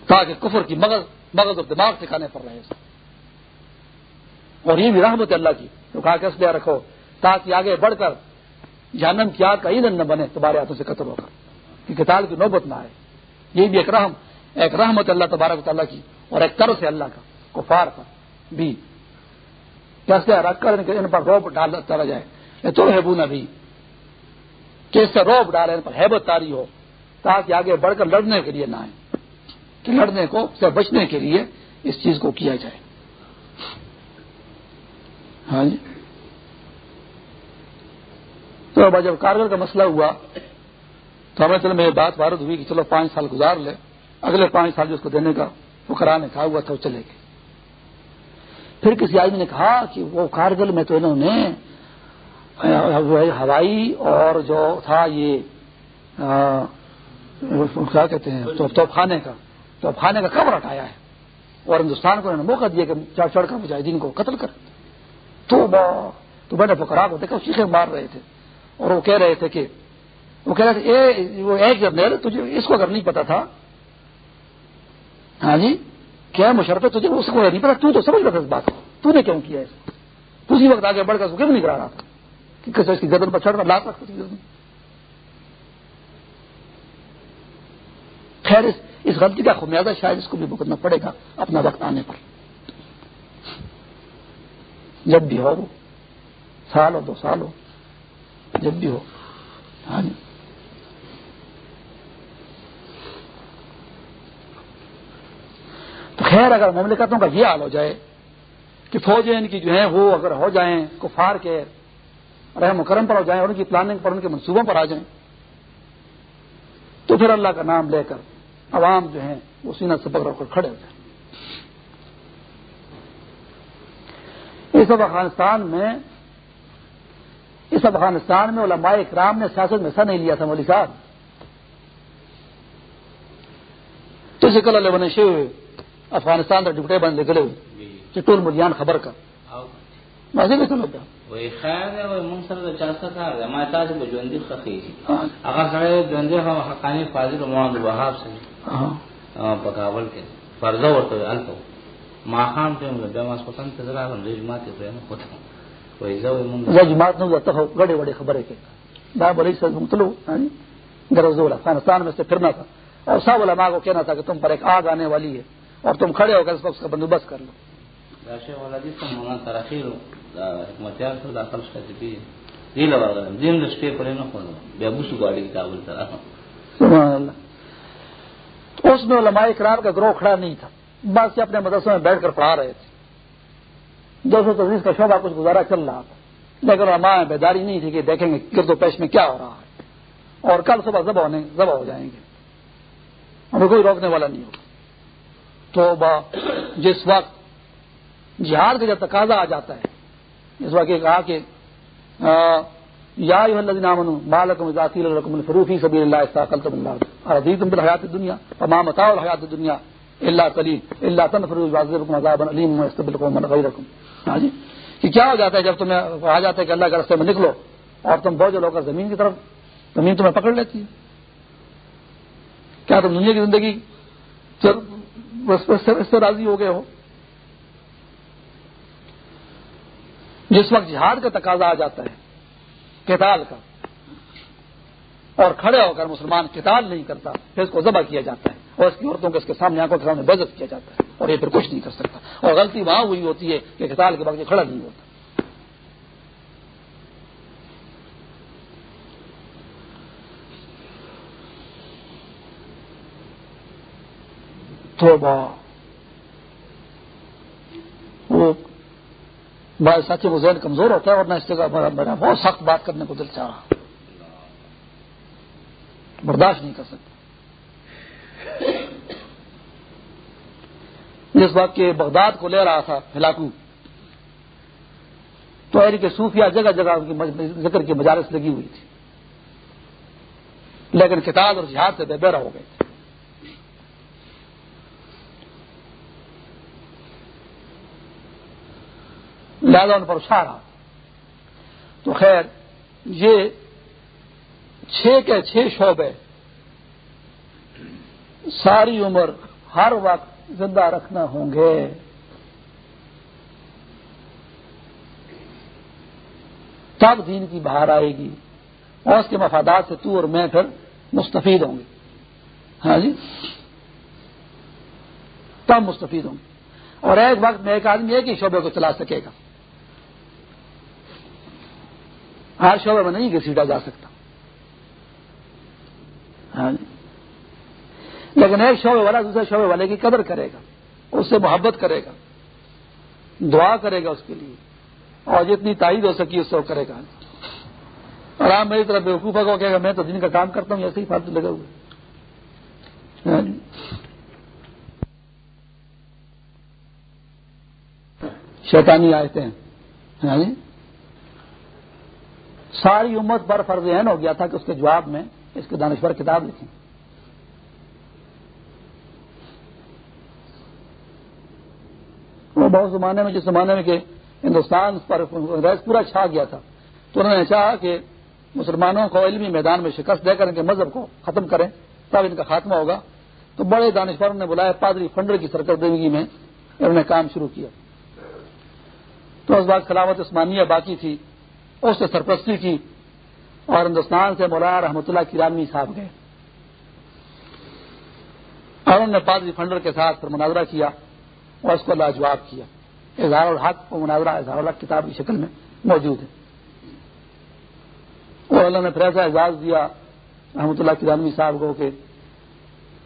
تاکہ کفر کی مغز مغز اور دماغ سکھانے پر رہے۔ اور یہ بھی رحمت اللہ کی۔ تو کہا کہ اسلحہ رکھو، تاکہ آگے بڑھ کر جہنم کی آگ نہ بنے، تمہارے ہاتھوں سے قتل ہو کر۔ کہ کتاب کی نوبت نہ آئے۔ یہ بھی ایک رحم، ایک رحمت اللہ تبارک تعالیٰ کی، اور ایک طرف سے اللہ کا، کفار کا بھی۔ کیسے رکھ کر ان پر روب ڈال چلا جائے؟ تو ہے بونا بھی۔ کہ اس سے روب ڈالے ان پر ہیبت تاری ہو، تاکہ آگے بڑھ کر لڑنے کے لیے نہ آئے۔ کہ لڑنے کو سے بچنے کے لیے اس چیز کو کیا جائے۔ ہاں جی۔ تو جب کارگل کا مسئلہ ہوا، تو ہمیں چلو میری بات وارد ہوئی کہ چلو پانچ سال گزار لے، اگلے پانچ سال جو اس کو دینے کا وہ کرانے کہا ہوا تھا وہ چلے گئے۔ پھر کسی آدمی نے کہا کہ وہ کارگل میں تو انہوں نے ہوائی اور جو تھا یہ کیا کہتے ہیں توپخانے کا توپخانے کا کب ہٹایا ہے۔ اور ہندوستان کو انہوں نے موقع دیا کہ چڑھ چڑھ کر مجاہدین کو قتل کر۔ تو تو میں نے پکڑا کو دیکھا شیخے مار رہے تھے۔ اور وہ کہہ رہے تھے کہ وہ کہہ رہے تھے وہ ایک جرنیل تجھے اس کو اگر نہیں پتا تھا۔ ہاں جی کیا مشرف تجھے؟ اس کو نہیں پتا تو تو سمجھ رہا تھا اس بات کو۔ تو نے کیوں کیا اس کو؟ اسی وقت آگے بڑھ کر اس کو کیوں نہیں کرا رہا تھا؟ کہ کس اس کی گردن پر چڑھ کر لا سکتا خیر اس, اس غلطی کا خمیازہ شاید اس کو بھی بھگتنا پڑے گا اپنا وقت آنے پر۔ جب بھی ہو سال ہو دو سال ہو۔ جب بھی ہو۔ ہاں جی۔ تو خیر اگر مملکتوں کا یہ حال ہو جائے کہ فوجیں ان کی جو ہیں وہ اگر ہو جائیں، کفار کے رحم کرم پر ہو جائیں اور ان کی پلاننگ پر، ان کے منصوبوں پر آ جائیں، تو پھر اللہ کا نام لے کر عوام جو ہیں وہ سینہ سبق رکھ کر کھڑے ہو جائیں۔ اس افغانستان میں اس افغانستان میں علماء اکرام نے سیاست میں حصہ نہیں لیا تھا مولوی صاحب۔ تو شکل اللہ بنے شیو افغانستان کا ڈپٹے بند نکلے۔ چٹول ملیان خبر کا۔ مزے میں سمجھتا وای خیر سره د کار ما تاسو هغه سره حقانی فاضل وهاب سره په کابل کې فرض ورته الته ما خام ته موږ د نه جماعت نو ته غړې وړې خبره کې دا بلې سره مطلو درزول افغانستان میں سے پھرنا تھا۔ اور سب علماء کو کہنا تھا کہ تم پر ایک آگ آنے والی ہے اور تم کھڑے ہو کر اس وقت کا بندوبست کر لو۔ اس میں علماء اقرار کا گروہ کھڑا نہیں تھا۔ بس سے اپنے مدرسوں میں بیٹھ کر پڑھا رہے تھے۔ دو سو تجویز کا شعبہ کچھ گزارا چل رہا تھا۔ لیکن علماء میں بیداری نہیں تھی کہ دیکھیں گے گرد و پیش میں کیا ہو رہا ہے۔ اور کل صبح ذبح ہونے ذبح ہو جائیں گے۔ ہمیں کوئی روکنے والا نہیں ہوگا۔ تو جس وقت جہاد کا جب تقاضا آ جاتا ہے، اس وقت کہا کہ یا بالکم ذاتی الرقم فروفی سبی اللہ استاقل تم اللہ حیات دنیا تمام متا الحیات دنیا اللہ کلیم اللہ تن فروز عذاب علیم ہاں جی؟ کہ کیا ہو جاتا ہے جب تمہیں آ جاتا ہے کہ اللہ کے رستے میں نکلو اور تم بوجھ لو کر زمین کی طرف؟ زمین تمہیں پکڑ لیتی ہے۔ کیا تم دنیا کی زندگی اس سے راضی ہو گئے ہو؟ جس وقت جہاد کا تقاضا آ جاتا ہے کتال کا، اور کھڑے ہو کر مسلمان کتال نہیں کرتا، پھر اس کو ذبح کیا جاتا ہے۔ اور اس کی عورتوں کو اس کے سامنے آنکھوں کے سامنے بزت کیا جاتا ہے اور یہ پھر کچھ نہیں کر سکتا۔ اور غلطی وہاں ہوئی ہوتی ہے کہ کتال کے بعد کھڑا نہیں ہوتا۔ تو وہ بھائی ساتھی وہ ذہن کمزور ہوتا ہے اور میں اس جگہ میرا بہت سخت بات کرنے کو دل چاہ رہا۔ برداشت نہیں کر سکتا۔ جس بات کے بغداد کو لے رہا تھا ہلاکو، تو یعنی ایری کے صوفیہ جگہ جگہ ان کی ذکر کی مجالس لگی ہوئی تھی۔ لیکن کتاب اور جہاد سے بے بہرا ہو گئے۔ تھے لہذا ان پر رہا تو خیر، یہ چھ کے چھ شعبے ساری عمر ہر وقت زندہ رکھنا ہوں گے۔ تب دین کی باہر آئے گی۔ اور اس کے مفادات سے تو اور میں پھر مستفید ہوں گے۔ ہاں جی؟ تب مستفید ہوں گے۔ اور ایک وقت میں ایک آدمی ایک ہی شعبے کو چلا سکے گا۔ ہر شعبے میں نہیں گھسیٹا جا سکتا۔ ہاں جی؟ لیکن ایک شعبے والا، دوسرے شعبے والے کی قدر کرے گا، اس سے محبت کرے گا، دعا کرے گا اس کے لیے، اور جتنی تائید ہو سکی اس سے وہ کرے گا۔ اور آپ میری طرف بیوقوفہ کو کہے گا، میں تو دن کا کام کرتا ہوں ایسے ہی فالتو لگا ہوا ہاں جی۔ شیطانی آئے ہیں ہاں جی۔ ساری امت پر فرض عین ہو گیا تھا کہ اس کے جواب میں اس کے دانشور کتاب لکھیں۔ وہ بہت زمانے میں، جس زمانے میں کہ ہندوستان پر پورا چھا گیا تھا، تو انہوں نے چاہا کہ مسلمانوں کو علمی میدان میں شکست دے کر ان کے مذہب کو ختم کریں، تب ان کا خاتمہ ہوگا۔ تو بڑے دانشوروں نے بلایا پادری فنڈر کی سرکردگی میں، انہوں نے کام شروع کیا۔ تو اس بات خلافت عثمانیہ باقی تھی، اس نے سرپرستی کی اور ہندوستان سے مولانا رحمۃ اللہ کی رانوی صاحب گئے۔ اور انہوں نے پادری فنڈر کے ساتھ پھر مناظرہ کیا۔ اور اس کو لاجواب کیا۔ اظہار الحق کو مناظرہ اظہار الحق کتاب کی شکل میں موجود ہے۔ اور اللہ نے پھر ایسا اعزاز دیا رحمۃ اللہ کی صاحب کو کہ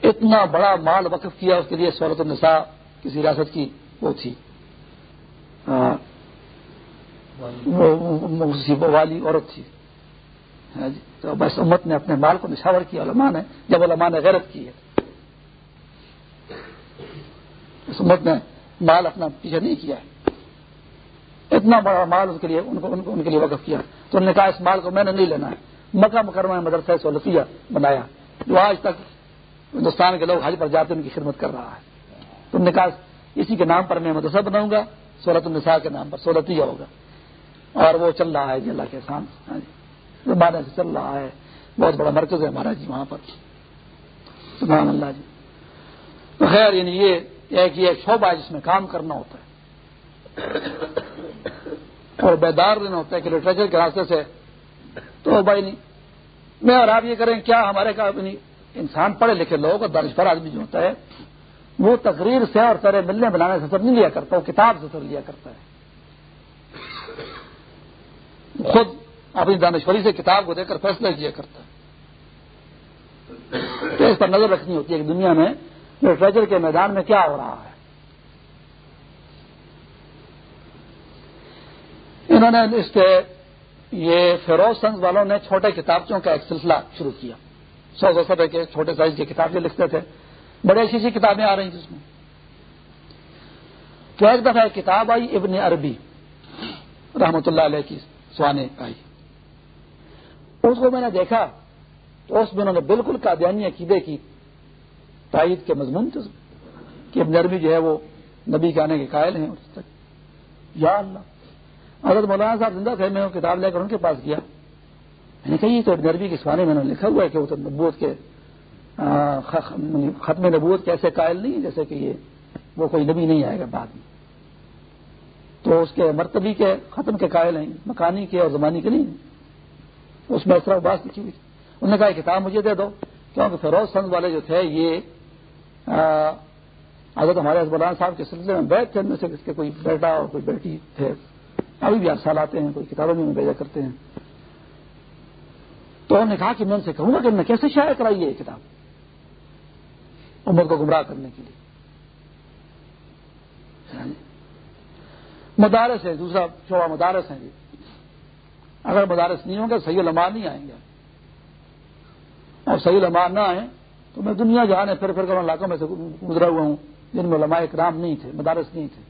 اتنا بڑا مال وقف کیا اس کے لیے سہولت النساء کسی ریاست کی وہ تھی۔ والی عورت تھی۔ ہاں جی، تو بس امت نے اپنے مال کو نشاور کیا علماء نے جب علماء نے غیرت کی ہے۔ اس امت نے مال اپنا پیچھے نہیں کیا اتنا بڑا مال اس کے لیے ان کو، ان کے لیے وقف کیا۔ تو انہوں نے کہا، اس مال کو میں نے نہیں لینا ہے۔ مکہ مکرمہ مدرسہ سہولتیہ بنایا۔ جو آج تک ہندوستان کے لوگ حج پر جاتے ان کی خدمت کر رہا ہے۔ تو انہوں نے کہا، اسی کے نام پر میں مدرسہ بناؤں گا سہولت النساء کے نام پر سہولتیہ ہوگا۔ اور وہ چل رہا ہے جی اللہ کے سام ہاں جی۔ زمانے سے چل رہا ہے۔ بہت بڑا مرکز ہے ہمارا جی وہاں پر۔ سبحان اللہ جی۔ تو خیر یعنی یہ ایک یہ شعبہ ہے جس میں کام کرنا ہوتا ہے۔ اور بیدار لینا ہوتا ہے کہ لٹریچر کے راستے سے تو بھائی نہیں۔ میں اور آپ یہ کریں، کیا ہمارے کا یعنی انسان پڑھے لکھے لوگ اور دانش پر آدمی جو ہوتا ہے، وہ تقریر سے اور سارے ملنے بنانے سے سب نہیں لیا کرتا، وہ کتاب سے سر لیا کرتا ہے۔ خود اپنی دانشوری سے کتاب کو دے کر فیصلہ کیا کرتا ہے۔ تو اس پر نظر رکھنی ہوتی ہے کہ دنیا میں لٹریچر کے میدان میں کیا ہو رہا ہے؟ انہوں نے اس کے یہ فیروز سنگ والوں نے چھوٹے کتابچوں کا ایک سلسلہ شروع کیا۔ سو سو سو کے چھوٹے سائز کی کتابیں لکھتے تھے۔ بڑی اچھی اچھی کتابیں آ رہی ہیں جس میں۔ تو ایک دفعہ ایک کتاب آئی، ابن عربی رحمت اللہ علیہ کی سوانے آئی۔ اس کو میں نے دیکھا تو اس میں انہوں نے بالکل قادیانی عقیدے کی تائید کے مضمون تھے کہ ابن عربی جو ہے وہ نبی کے آنے کے قائل ہیں اس تک۔ یا اللہ۔ حضرت مولانا صاحب زندہ تھے، میں وہ کتاب لے کر ان کے پاس گیا۔ میں نے کہا، یہ تو ابن عربی کے سوانے میں نے لکھا ہوا ہے کہ وہ تو نبوت کے یعنی ختم نبوت کے ایسے قائل نہیں جیسے کہ یہ وہ کوئی نبی نہیں آئے گا بعد میں۔ تو اس کے مرتبی کے ختم کے قائل ہیں، مکانی کے اور زمانی کے نہیں اس میں اسرا باس لکھی ہوئی انہوں نے کہا کتاب مجھے دے دو، کیونکہ فیروز سنگ والے جو تھے، یہ حضرت ہمارے مولانا صاحب کے سلسلے میں بیٹھ تھے ان میں سے اس کے کوئی بیٹا اور کوئی بیٹی تھے۔ ابھی بھی ہر سال آتے ہیں، کوئی کتابوں میں بھیجا کرتے ہیں۔ تو انہوں نے کہا کہ میں ان سے کہوں گا کہ میں کیسے شائع کرائی ہے یہ کتاب؟ عمر کو گمراہ کرنے کے لیے۔ مدارس ہے دوسرا شعبہ مدارس ہیں۔ جی اگر مدارس نہیں ہوں گے صحیح علماء نہیں آئیں گے۔ اور صحیح علماء نہ آئیں تو میں دنیا جہاں پھر پھر کر علاقوں میں سے گزرا ہوا ہوں، جن میں علماء اکرام نہیں تھے، مدارس نہیں تھے۔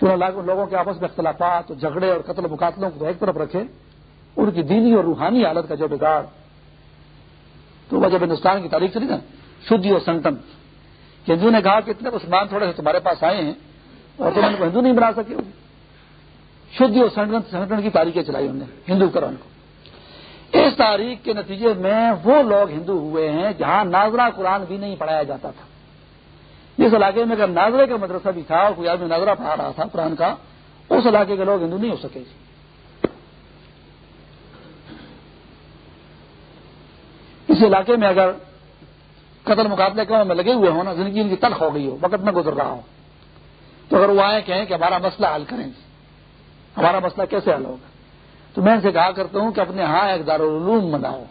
تو لوگوں کے آپس میں اختلافات جھگڑے اور قتل مقاتلوں کو ایک طرف رکھے، ان کی دینی اور روحانی حالت کا جو بگاڑ۔ تو وہ جب ہندوستان کی تاریخ چلی نا شدھی اور سنٹن ہندو نے کہا کہ اتنے مسلمان تھوڑے سے تمہارے پاس آئے ہیں، اور تم ان کو ہندو نہیں بنا سکے ہوگی شدھ اور سنگٹن کی تاریخیں چلائی انہوں نے، ہندو کرن کو۔ اس تاریخ کے نتیجے میں وہ لوگ ہندو ہوئے ہیں جہاں ناظرہ قرآن بھی نہیں پڑھایا جاتا تھا۔ جس علاقے میں اگر ناظرے کا مدرسہ بھی تھا اور کوئی آدمی ناظرہ پڑھا رہا تھا قرآن کا، اس علاقے کے لوگ ہندو نہیں ہو سکے اس علاقے میں اگر قتل مقابلے کے میں لگے ہوئے ہوں نا، زندگی ان کی تلخ ہو گئی ہو، وقت میں گزر رہا ہو تو اگر وہ آئے کہیں کہ ہمارا مسئلہ حل کریں ہمارا مسئلہ کیسے حل ہوگا؟ تو میں ان سے کہا کرتا ہوں کہ اپنے ہاں ایک دارالعلوم بناؤ،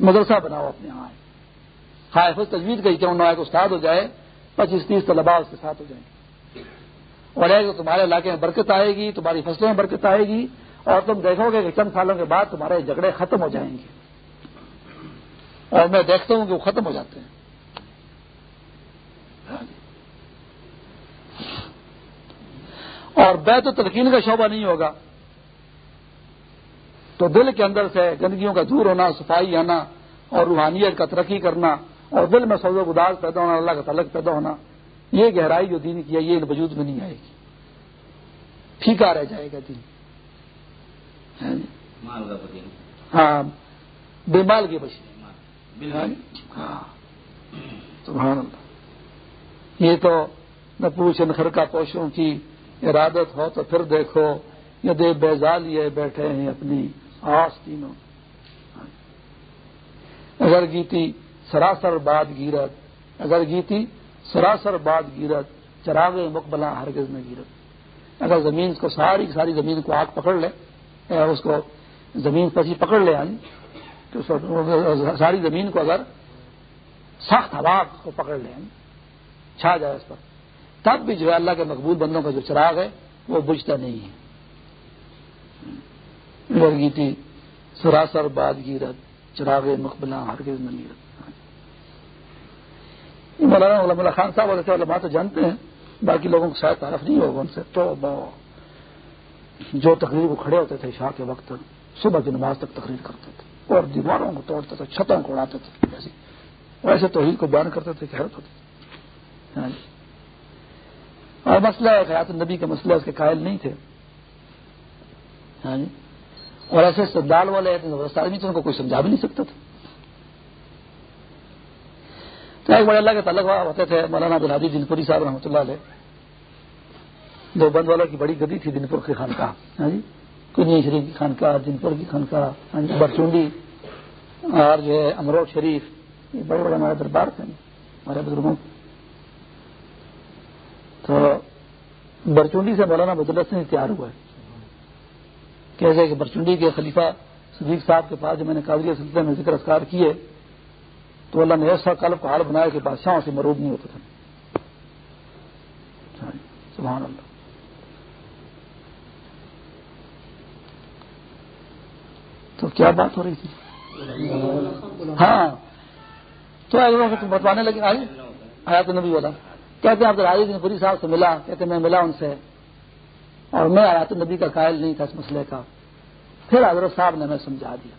مدرسہ بناؤ اپنے ہاں۔ حافظ تجویز گئی کہ انہوں ایک استاد ہو جائے، پچیس تیس طلبا اس کے ساتھ ہو جائیں۔ گے اور ایک تمہارے علاقے میں برکت آئے گی، تمہاری فصلوں میں برکت آئے گی، اور تم دیکھو گے کہ چند سالوں کے بعد تمہارے جھگڑے ختم ہو جائیں گے۔ اور میں دیکھتا ہوں کہ وہ ختم ہو جاتے ہیں۔ اور بیت و تلقین کا شعبہ نہیں ہوگا۔ تو دل کے اندر سے گندگیوں کا دور ہونا صفائی آنا اور روحانیت کا ترقی کرنا اور دل میں سوز و گداز پیدا ہونا اللہ کا تعلق پیدا ہونا یہ گہرائی جو دین کی ہے یہ وجود میں نہیں آئے گی۔ پھیکا رہ جائے گا دین۔ ہاں بے مال کی بچی ہاں سبحان اللہ۔ یہ تو نہ پوچھ نخر کا پوشوں کی ارادت ہو تو پھر دیکھو یہ دے بیزال لیے بیٹھے ہیں اپنی۔ آس تینوں اگر گیتی سراسر باد گیرت اگر گیتی سراسر باد گیرت چراغ مقبلہ ہرگز میں گیرت اگر زمین کو ساری ساری زمین کو آگ پکڑ لے اس کو زمین پسی پکڑ لے یعنی تو ساری زمین کو اگر سخت ہوا کو پکڑ لے یعنی چھا جائے اس پر، تب بھی جو ہے اللہ کے مقبول بندوں کا جو چراغ ہے، وہ بجھتا نہیں ہے۔ گیتی سراسر باد گیرت، چراغ مقبلہ ہرگز نہ گیرت۔ مولانا علامہ خان صاحب اور علماء تو جانتے ہیں، باقی لوگوں کو شاید تعارف نہیں ہوگا ان سے۔ تو جو تقریر کو کھڑے ہوتے تھے شاہ کے وقت، صبح کی نماز تک تقریر کرتے تھے۔ اور دیواروں کو توڑتے تھے، چھتوں کو اڑاتے تھے ایسے ویسے توحید کو بیان کرتے تھے کہ حیرت ہوتی ہاں جی۔ اور مسئلہ ہے، حیات النبی کا مسئلہ اس کے قائل نہیں تھے۔ ہاں جی۔ اور ایسے سردال والے زبردست آدمی تھے ان کو کوئی سمجھا بھی نہیں سکتا تھا۔ تو ایک بڑے اللہ کے تعلق ہوتے تھے، مولانا بنادی دن پوری صاحب رحمۃ اللہ علیہ۔ دو بند والوں کی بڑی گدی تھی دنپور کی خانقاہ۔ ہاں جی؟ کنی شریف کی خانقاہ دنپور کی خانقاہ ہاں جی؟ برچونڈی، اور جو ہے امروٹ شریف۔ یہ بڑے بڑے ہمارے دربار تھے۔ ہمارے بزرگوں۔ تو برچونڈی سے مولانا بدلسن تیار ہوا ہے۔ کیسے کہ برچونڈی کے خلیفہ صدیق صاحب کے پاس جو میں نے قادری سلسلے میں ذکر اسکار کیے، تو اللہ نے ایسا کلب کو حال بنایا کہ بادشاہوں سے مروب نہیں ہوتے تھے۔ سبحان اللہ۔ تو کیا بات ہو رہی تھی؟ ہاں۔ تو بتوانے لگے آئی آیا تو نبی بولا کہتے ہیں عبد العزیز نے پوری صاحب سے ملا، کہتے میں ملا ان سے۔ اور میں آیات النبی کا قائل نہیں تھا اس مسئلے کا۔ پھر حضرت صاحب نے ہمیں سمجھا دیا۔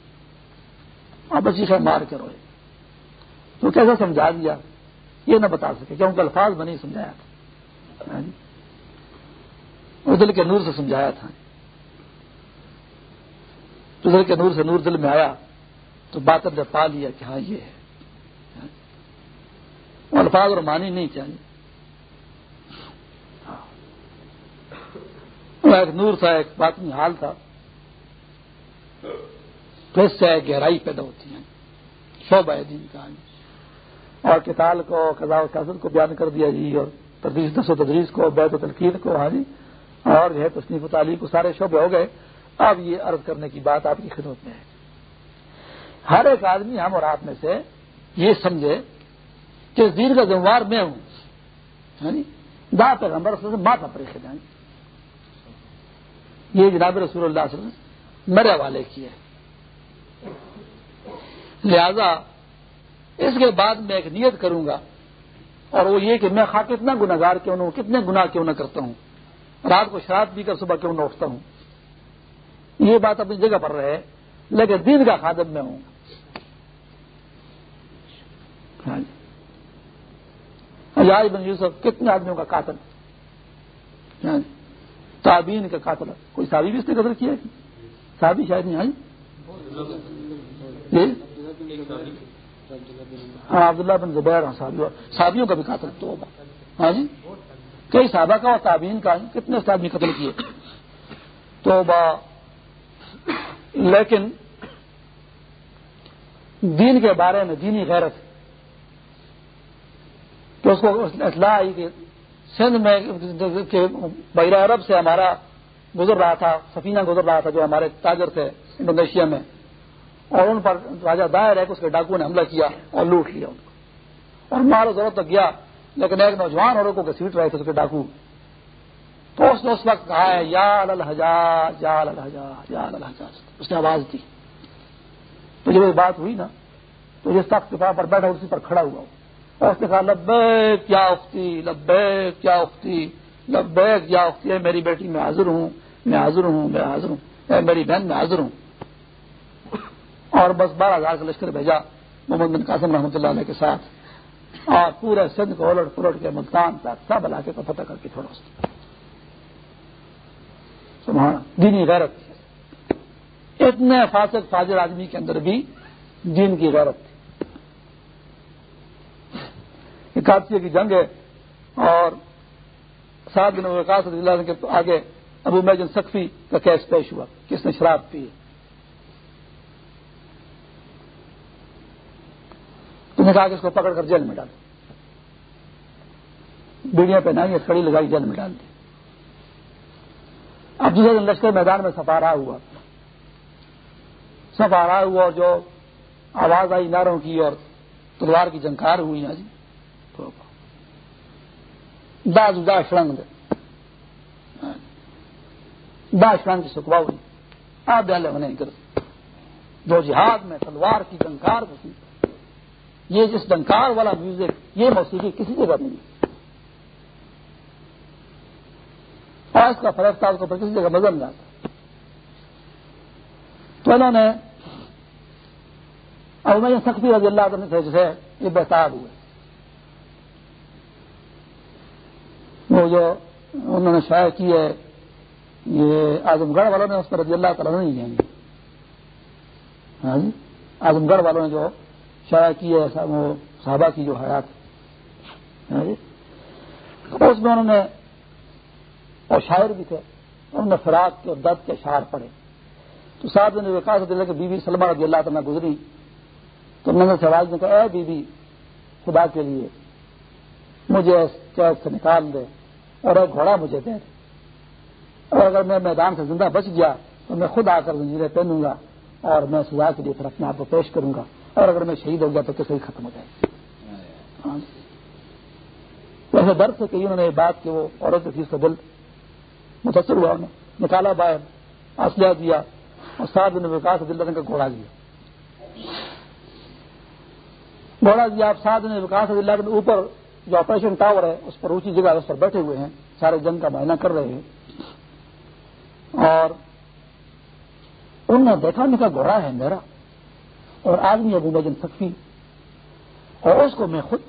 آپ بچی مار کے روئے۔ تو کیسے سمجھا دیا؟ یہ نہ بتا سکے کیونکہ الفاظ میں نہیں سمجھایا تھا۔ ہاں جی؟ دل کے نور سے سمجھایا تھا۔ تو دل کے نور سے نور دل میں آیا تو بات نے پا لیا کہ ہاں یہ ہے۔ ہاں جی۔ الفاظ اور مانی نہیں چاہیے۔ ایک نور تھا، ایک بات میں حال تھا۔ تو اس سے گہرائی پیدا ہوتی ہے شعبہ دین کا اور کتال کو، قضاء و سیاست کو بیان کر دیا جی اور تدریس دس و تدریس کو، بیت و تنقید کو ہاں جی۔ اور جو ہے تصنیف و تعلیم کو سارے شعبے ہو گئے۔ اب یہ عرض کرنے کی بات آپ کی خدمت میں ہے۔ ہر ایک آدمی ہم اور آپ میں سے یہ سمجھے کہ اس دین کا ذمہ وار میں ہوں۔ ہاں جی؟ دا پیغمبر سے ماتا جائیں۔ یہ جناب رسول اللہ صلی اللہ علیہ وسلم میرے حوالے کی ہے لہذا اس کے بعد میں ایک نیت کروں گا اور وہ یہ کہ میں خا کتنا گناگار کیوں نہ ہوں، کتنے گناہ کیوں نہ کرتا ہوں۔ رات کو شراب پی کر صبح کیوں نہ اٹھتا ہوں۔ یہ بات اپنی جگہ پر رہے، لیکن دین کا خادم میں ہوں۔ ہاں جی۔ ہاں جی، یوسف کتنے آدمیوں کا قاتل۔ ہاں جی۔ تابین کا قاتل کوئی سابی بھی اس نے قدر کیا سابی شاید نہیں آئی۔ جی؟ ہاں عبداللہ بن زبیر ہاں صحابیوں کا بھی قاتل تو ہوگا۔ ہاں جی؟ کئی صحابہ کا اور تعبین کا کتنے آدمی قتل کیے؟ تو با لیکن دین کے بارے میں دینی غیرت۔ تو اس کو اطلاع آئی کہ سندھ میں بحیرہ عرب سے ہمارا گزر رہا تھا، سفینہ گزر رہا تھا جو ہمارے تاجر تھے انڈونیشیا میں۔ اور ان پر راجا دائر ہے کہ اس کے ڈاکو نے حملہ کیا اور لوٹ لیا ان کو۔ اور مارو ضرورت تک گیا، لیکن ایک نوجوان اور کو سیٹ رہے تھے اس کے ڈاکو۔ تو اس نے اس وقت کہا ہے، یا الحجاج یا الحجاج یا الحجاج۔ اس نے آواز دی۔ تو جب یہ بات ہوئی نا، تو جس تخت کے پر بیٹھا اسی پر کھڑا ہوا۔ اور اس نے کہا، لبیک کیا اختی لبیک کیا اختی لبیک کیا اختی ہے میری بیٹی میں حاضر ہوں، میں حاضر ہوں، میں حاضر ہوں، اے میری بہن میں حاضر ہوں۔ اور بس بارہ ہزار کا لشکر بھیجا، محمد بن قاسم رحمۃ اللہ علیہ کے ساتھ۔ اور پورے سندھ کو الٹ پلٹ کے ملتان تک سب علاقے کو فتح کر کے تھوڑا سا دینی غیرت۔ اتنے فاسق فاجر آدمی کے اندر بھی دین کی غیرت تھی۔ اکادسی کی جنگ ہے اور سات دنوں وکاس رضی اللہ کے آگے ابو میجن سخفی کا کیس پیش ہوا، کس نے شراب پی تم نے کہا کہ اس کو پکڑ کر جیل میں ڈال بیڑیاں پہنائی کڑی لگائی، جیل میں ڈال دی اب دوسرے دن لشکر میدان میں سفارا ہوا۔ سفارا ہوا اور جو آواز آئی ناروں کی اور تلوار کی جنکار ہوئی جی دا دا شرنگ دے. دا شرنگ سکوا ہوئی آپ ڈالے انہیں جہاد میں تلوار کی جنکار کو یہ جس ڈنکار والا میوزک، یہ موسیقی کسی جگہ نہیں اور اس کا فرق تھا کو کسی جگہ مزہ نہیں آتا. تو انہوں نے اب میں سختی رضی اللہ عنہ سے جسے یہ بہتاب ہوئے. وہ جو انہوں نے شائع کی ہے، یہ اعظم گڑھ والوں نے اس پر رضی اللہ تعالیٰ نہیں دیں گے ہاں جی اعظم گڑھ والوں نے جو شائع کی ہے، وہ صحابہ کی جو حیات۔ ہاں جی اس میں انہوں نے، اور شاعر بھی تھے، انہوں نے فراق کے درد کے اشعار پڑھے۔ تو صاحب نے وکاس دلّہ کے بیوی سلمہ رضی اللہ تعالیٰ گزری۔ تو میں نے سوال نے کہا اے بی بی خدا کے لیے مجھے چیز سے نکال دے۔ اور ایک گھوڑا مجھے دے دے۔ اور اگر میں میدان سے زندہ بچ گیا تو میں خود آ کر زنجیریں پہنوں گا اور میں سزا کے لیے پھر اپنے آپ کو پیش کروں گا۔ اور اگر میں شہید ہو گیا تو کیسے ہی ختم ہو جائے۔ ہاں جی۔ ویسے درد سے کہی انہوں نے یہ بات کہ وہ عورت چیز کا دل متاثر ہوا، انہوں نے نکالا باہر، اسلحہ دیا اور سات دن وکاس دل کا گھوڑا دیا۔ گھوڑا دیا آپ سات دن وکاس اللہ کے اوپر جو آپریشن ٹاور ہے، اس پر اونچی جگہ اس پر بیٹھے ہوئے ہیں، سارے جنگ کا معائنہ کر رہے ہیں۔ اور انہوں نے دیکھا، ان کا گھوڑا ہے میرا، اور آدمی ابو بجن سخی اور اس کو میں خود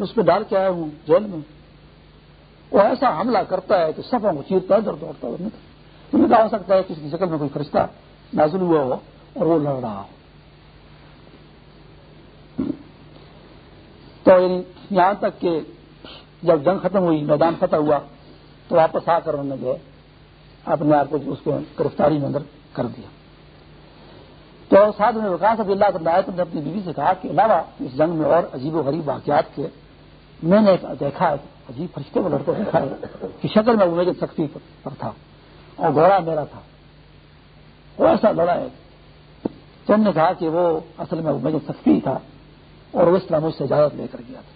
اس پہ ڈال کے آیا ہوں جیل میں۔ وہ ایسا حملہ کرتا ہے کہ سفوں کو چیرتا ہے، ادھر دوڑتا ہے کہا، ہو سکتا ہے کسی کی شکل میں کوئی فرشتہ نازل ہوا ہو اور وہ لڑ رہا ہو۔ تو یہاں تک کہ جب جنگ ختم ہوئی، میدان فتح ہوا، تو واپس آ کر انہوں نے جو ہے اپنے آپ کو اس کو گرفتاری میں اندر کر دیا۔ تو ساتھ میں وکاس ابھی اللہ نے اپنی بیوی سے کہا کہ علاوہ اس جنگ میں اور عجیب و غریب واقعات کے میں نے دیکھا ہے، عجیب فرشتے کو لڑکے دیکھا ہے کہ شکل میں وہ میری سختی پر تھا اور گھوڑا میرا تھا۔ وہ ایسا لڑا ہے۔ تو نے کہا کہ وہ اصل میں وہ میری سختی تھا۔ اور اس طرح مجھ سے اجازت لے کر گیا تھا۔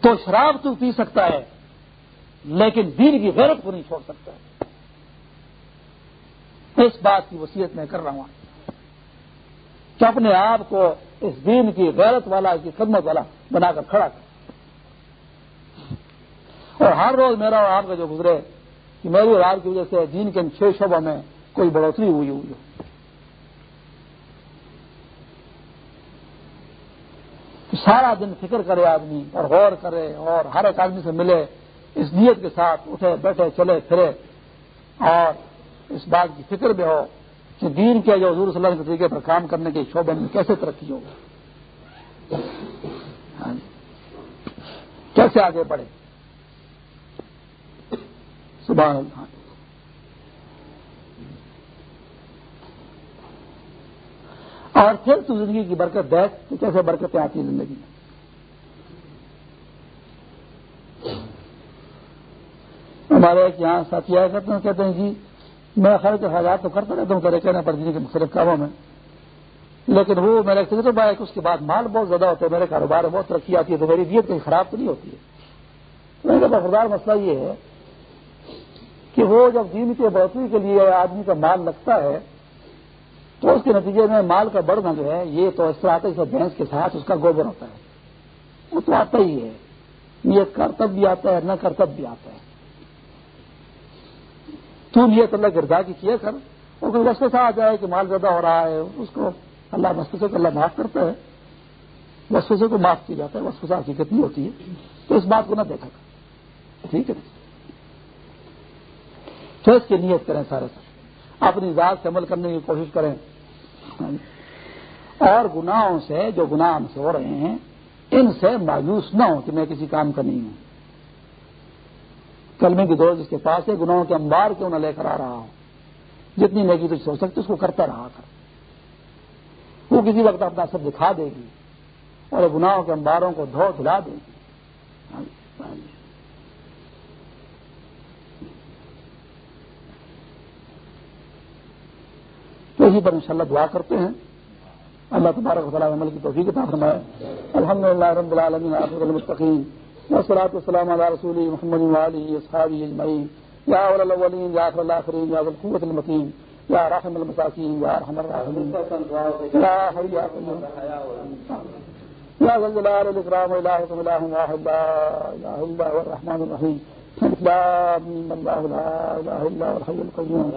تو شراب تو پی سکتا ہے، لیکن دین کی غیرت کو نہیں چھوڑ سکتا ہے۔ اس بات کی وصیت میں کر رہا ہوں۔ کہ اپنے آپ کو اس دین کی غیرت والا کی خدمت والا بنا کر کھڑا کر۔ اور ہر روز میرا اور آپ کا جو گزرے، کہ میری اور آپ کی وجہ سے دین کے چھ شعبوں میں کوئی بڑھوتری ہوئی ہوئی ہو۔ سارا دن فکر کرے آدمی اور غور کرے اور ہر ایک آدمی سے ملے، اس نیت کے ساتھ اٹھے، بیٹھے، چلے، پھرے۔ اور اس بات کی فکر بھی ہو کہ دین کے جو حضور صلی اللہ علیہ طریقے پر کام کرنے کے شعبے میں کیسے ترقی ہوگی۔ ہاں جی۔ کیسے آگے بڑھے؟ صبح اور پھر تو زندگی کی برکت دیکھ کہ کیسے برکتیں آتی ہیں زندگی میں۔ ہمارے ایک یہاں ساتھی آیا کرتے ہیں، کہتے ہیں جی میں خرچ حالات تو کرتا رہتا ہوں، تیرے کہنے پر جن کے مختلف کاموں میں۔ لیکن وہ میرا ایک تجربہ ہے کہ اس کے بعد مال بہت زیادہ ہوتا ہے، میرے کاروبار میں بہت ترقی آتی ہے، تو میری نیت کہیں خراب تو نہیں ہوتی ہے۔ میرے بردار مسئلہ یہ ہے کہ وہ جب دین کے بڑھوتری کے لیے آدمی کا مال لگتا ہے تو اس کے نتیجے میں مال کا بڑھنا جو ہے، یہ تو اس طرح آتا ہے بھینس کے ساتھ اس کا گوبر ہوتا ہے۔ وہ تو آتا ہی ہے۔ نیت کر تب بھی آتا ہے، نہ کر تب بھی آتا ہے۔ تو نیت اللہ گردا کی کیا کر؟ اور کوئی وسوسہ آ جائے کہ مال زیادہ ہو رہا ہے، اس کو اللہ وسوسے کو اللہ معاف کرتا ہے۔ وسوسے کو معاف کیا جاتا ہے وسوسہ حقیقت نہیں ہوتی ہے۔ تو اس بات کو نہ دیکھا کر۔ ٹھیک ہے۔ تو اس کی نیت کریں سارے سر اپنی ذات سے عمل کرنے کی کوشش کریں۔ اور گناہوں سے جو گناہ ہم سے ہو رہے ہیں، ان سے مایوس نہ ہو کہ میں کسی کام کا نہیں ہوں۔ کلمے کی دور جس کے پاس ہے، گناہوں کے انبار کیوں نہ لے کر آ رہا ہوں؟ جتنی نیکی تو سوچ سکتی اس کو کرتا رہا کر۔ وہ کسی وقت اپنا سب دکھا دے گی اور گناہوں کے انباروں کو دھو دلا دے گی۔ اسی پر انشاءاللہ دعا کرتے ہیں۔ اللہ تبارک و تعالیٰ عمل کی توفیق عطا فرمائے۔ الحمد للہ رب العالمین آفر المستقیم۔ والصلاة والسلام على رسول محمد وعلى اصحابه اجمعين يا اول الاولين يا اخر الاخرين يا ذا القوة المتين يا رحم المساكين يا ارحم الراحمين يا حي يا قيوم يا ذا الجلال والاكرام الهكم اله واحد لا اله الا هو، الرحمن الله لا اله الا هو الحي القيوم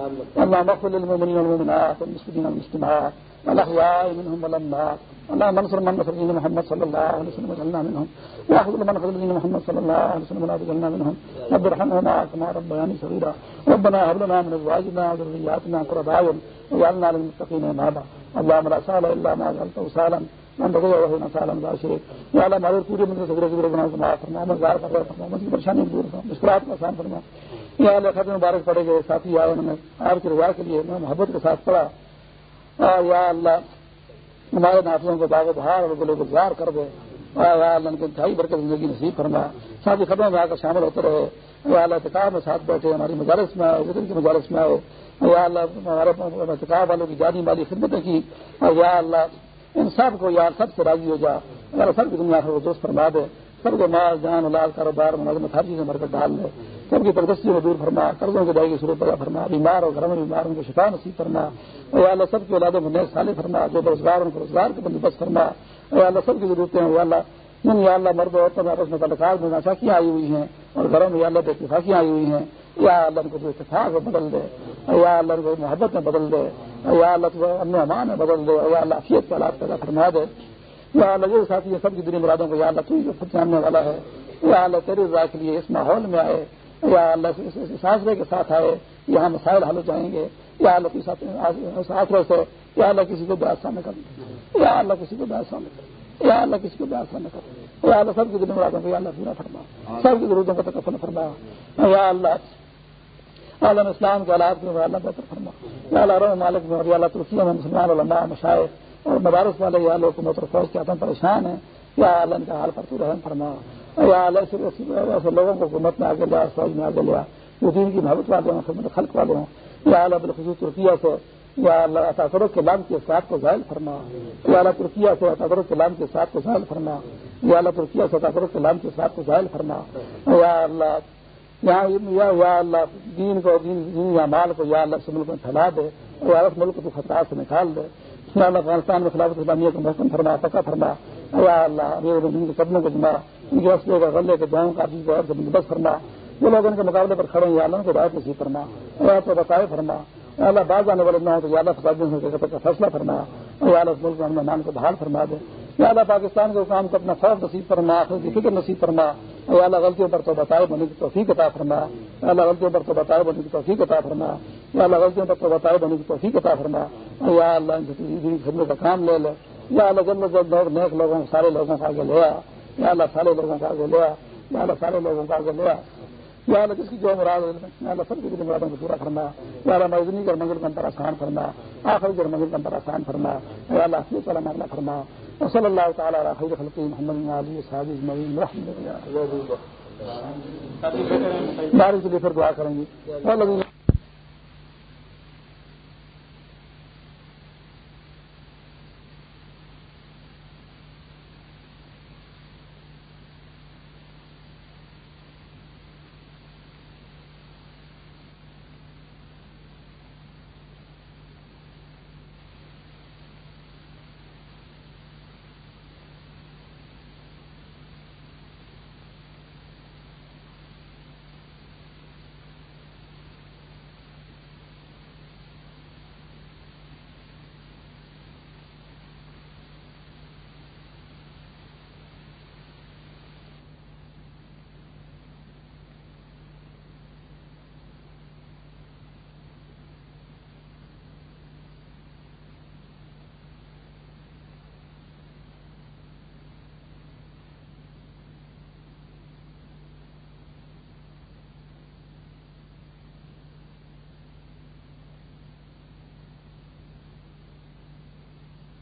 اللهم اغفر للمؤمنين والمؤمنات والمسلمين والمسلمات الاحياء منهم والاموات اللهم انصر من نصر دين محمد صلى الله عليه وسلم منهم واخذ من اخذ دين محمد صلى الله عليه وسلم ولا تجعلنا منهم رب ارحمهما كما ربياني صغيرا ربنا هب لنا من ازواجنا وذرياتنا قرة اعين واجعلنا للمتقين اماما اللهم لا سهل الا ما جعلته سهلا من بغي وهو نسال الله شريك يا الله مالك پورے من سے گزرے گناہ کو معاف فرما مزار کر فرما مجھ کی پریشانی دور فرما، مشکلات کو آسان فرما. یا اللہ خط مبارک پڑے گئے، ساتھی آئے انہوں نے آپ کی رضا کے لیے محبت کے ساتھ پڑھا یا اللہ ہمارے نافلوں کو باغ بہار اور گلے گزار کر دے. یا اللہ ان کو انتہائی برکت زندگی نصیب فرما. ساتھی خبروں میں آ کر شامل ہوتے رہے. یا اللہ اتقاب میں ساتھ بیٹھے، ہماری مجالس میں آئے ذکر کی مجالس میں آئے یا اللہ ہمارے اتقاب والوں کی جانی والی خدمتیں کی. اور یا اللہ ان سب کو یار، سب سے راضی ہو جا۔ اگر سب کی دنیا کو دوست فرما دے، سب کو مال، جان، اولاد، کاروبار ملازمت ہر چیز میں مرکز ڈال دے سب کی پردستی کو دور فرما، قرضوں کی دائی کی صورت پیدا فرما، بیمار اور گھر میں بیمار، ان کو شفا نصیب فرما۔ اے اللہ، سب کی اولادوں میں نئے سالے فرما، جو روزگار ان کو روزگار کے بندوبست فرما۔ اے اللہ، سب کی ضرورتیں اللہ۔ جن یا اللہ مرد عورتوں میں آپس میں تعلقات میں ناشاکیاں آئی ہوئی ہیں، اور گھروں میں یا اللہ بے اتفاقیاں آئی ہوئی ہیں۔ یا اللہ ان کو جو اتفاق بدل دے، یا اللہ ان کو محبت میں بدل دے۔ یا اللہ تو امن امان میں بدل دے یا اللہ افیت کے آلات پیدا فرما دے یا اللہ جو ساتھی سب کی دنیا مرادوں کو یا اللہ تو جو جاننے والا ہے یا اللہ تیری رضا کے لیے اس ماحول میں آئے یا اللہ ساسرے کے ساتھ آئے یہاں مسائل حل ہو جائیں گے یا اللہ کے ساتھ سے یا اللہ کسی کو بے نہ کر یا اللہ کسی کو بے نہ کر یا اللہ کسی کو بیاس نہ کرو یا اللہ سب کی دنوں مرادوں کو یا اللہ پورا فرما سب کی ضرورتوں کو تکفل فرما یا اللہ عالم اسلام کے آلات میں اللہ بہتر فرما۔ اللہ مالک میں یا اللہ ترسیوں میں مسلمان علماء مشاعر اور مدارس والے یا لوگ حکومت اور فوج کے آتم پریشان ہیں۔ یا اللہ ان کا حال پر تو رحم فرما۔ یا اللہ ایسے لوگوں کو حکومت میں آگے لیا، فوج میں آگے لیا جو دین کی محبت والے ہوں، خدمت خلق والے ہوں۔ یا اللہ بالخصوص ترکیہ سے، یا اللہ تعطر کے لام کے ساتھ کو ظاہر فرما۔ یا اللہ ترکیہ سے تعطر کے لام کے ساتھ کو ظاہر فرما۔ یا اللہ ترکیہ سے تعطر کے لام کے ساتھ کو ظاہر فرما۔ یا اللہ یہاں یا اللہ دین کو دین یا مال کو یا اللہ سے ملک میں پھیلا دے یا اللہ ملک کو خطرات سے نکال دے۔ یا اللہ افغانستان میں خلافت اسلامیہ کو محکم فرما، پکا فرما۔ یا اللہ دین کے قدموں کو جمع۔ ان کے حوصلے کا غلے کے دعاؤں کا بندوبست فرما۔ جو لوگ ان کے مقابلے پر کھڑے ہیں، یا اللہ کو رائے نصیب فرما۔ یا تو بتائے فرما۔ اللہ باز آنے والے نہ ہو تو یا اللہ فساد کا فیصلہ فرما۔ اور یا اللہ ملک میں ہم نام کو بحال فرما دے۔ یا اللہ پاکستان کے کام کو اپنا خوف نصیب فرما آخر کی فکر نصیب فرما یا اللہ غلطیوں پر تو بتائے بنے کی توفیق عطا فرما یا اللہ غلطیوں پر تو بتائے بنے کی توفیق عطا فرما یا اللہ غلطیوں پر تو بتائے بنے کی توفیق عطا فرما یا اللہ خدمت کا کام لے لے یا اللہ جب جب لوگ نیک لوگوں سارے لوگوں کا آگے لیا یا اللہ سارے لوگوں کا آگے لیا یا اللہ سارے لوگوں کا آگے لیا یا اللہ جس کی جو مراد یا اللہ سب کی مرادوں کو پورا کرنا یا اللہ مزنی کر منگل کا اندر آسان کرنا آخری کر منگل کا اندر آسان کرنا یا اللہ اصلی تعالیٰ مرنا فرما وصلی اللہ تعالیٰ علی خیر خلقی محمد علی صحابی اجمعین رحمۃ اللہ بارش کے لیے پھر دعا کریں گے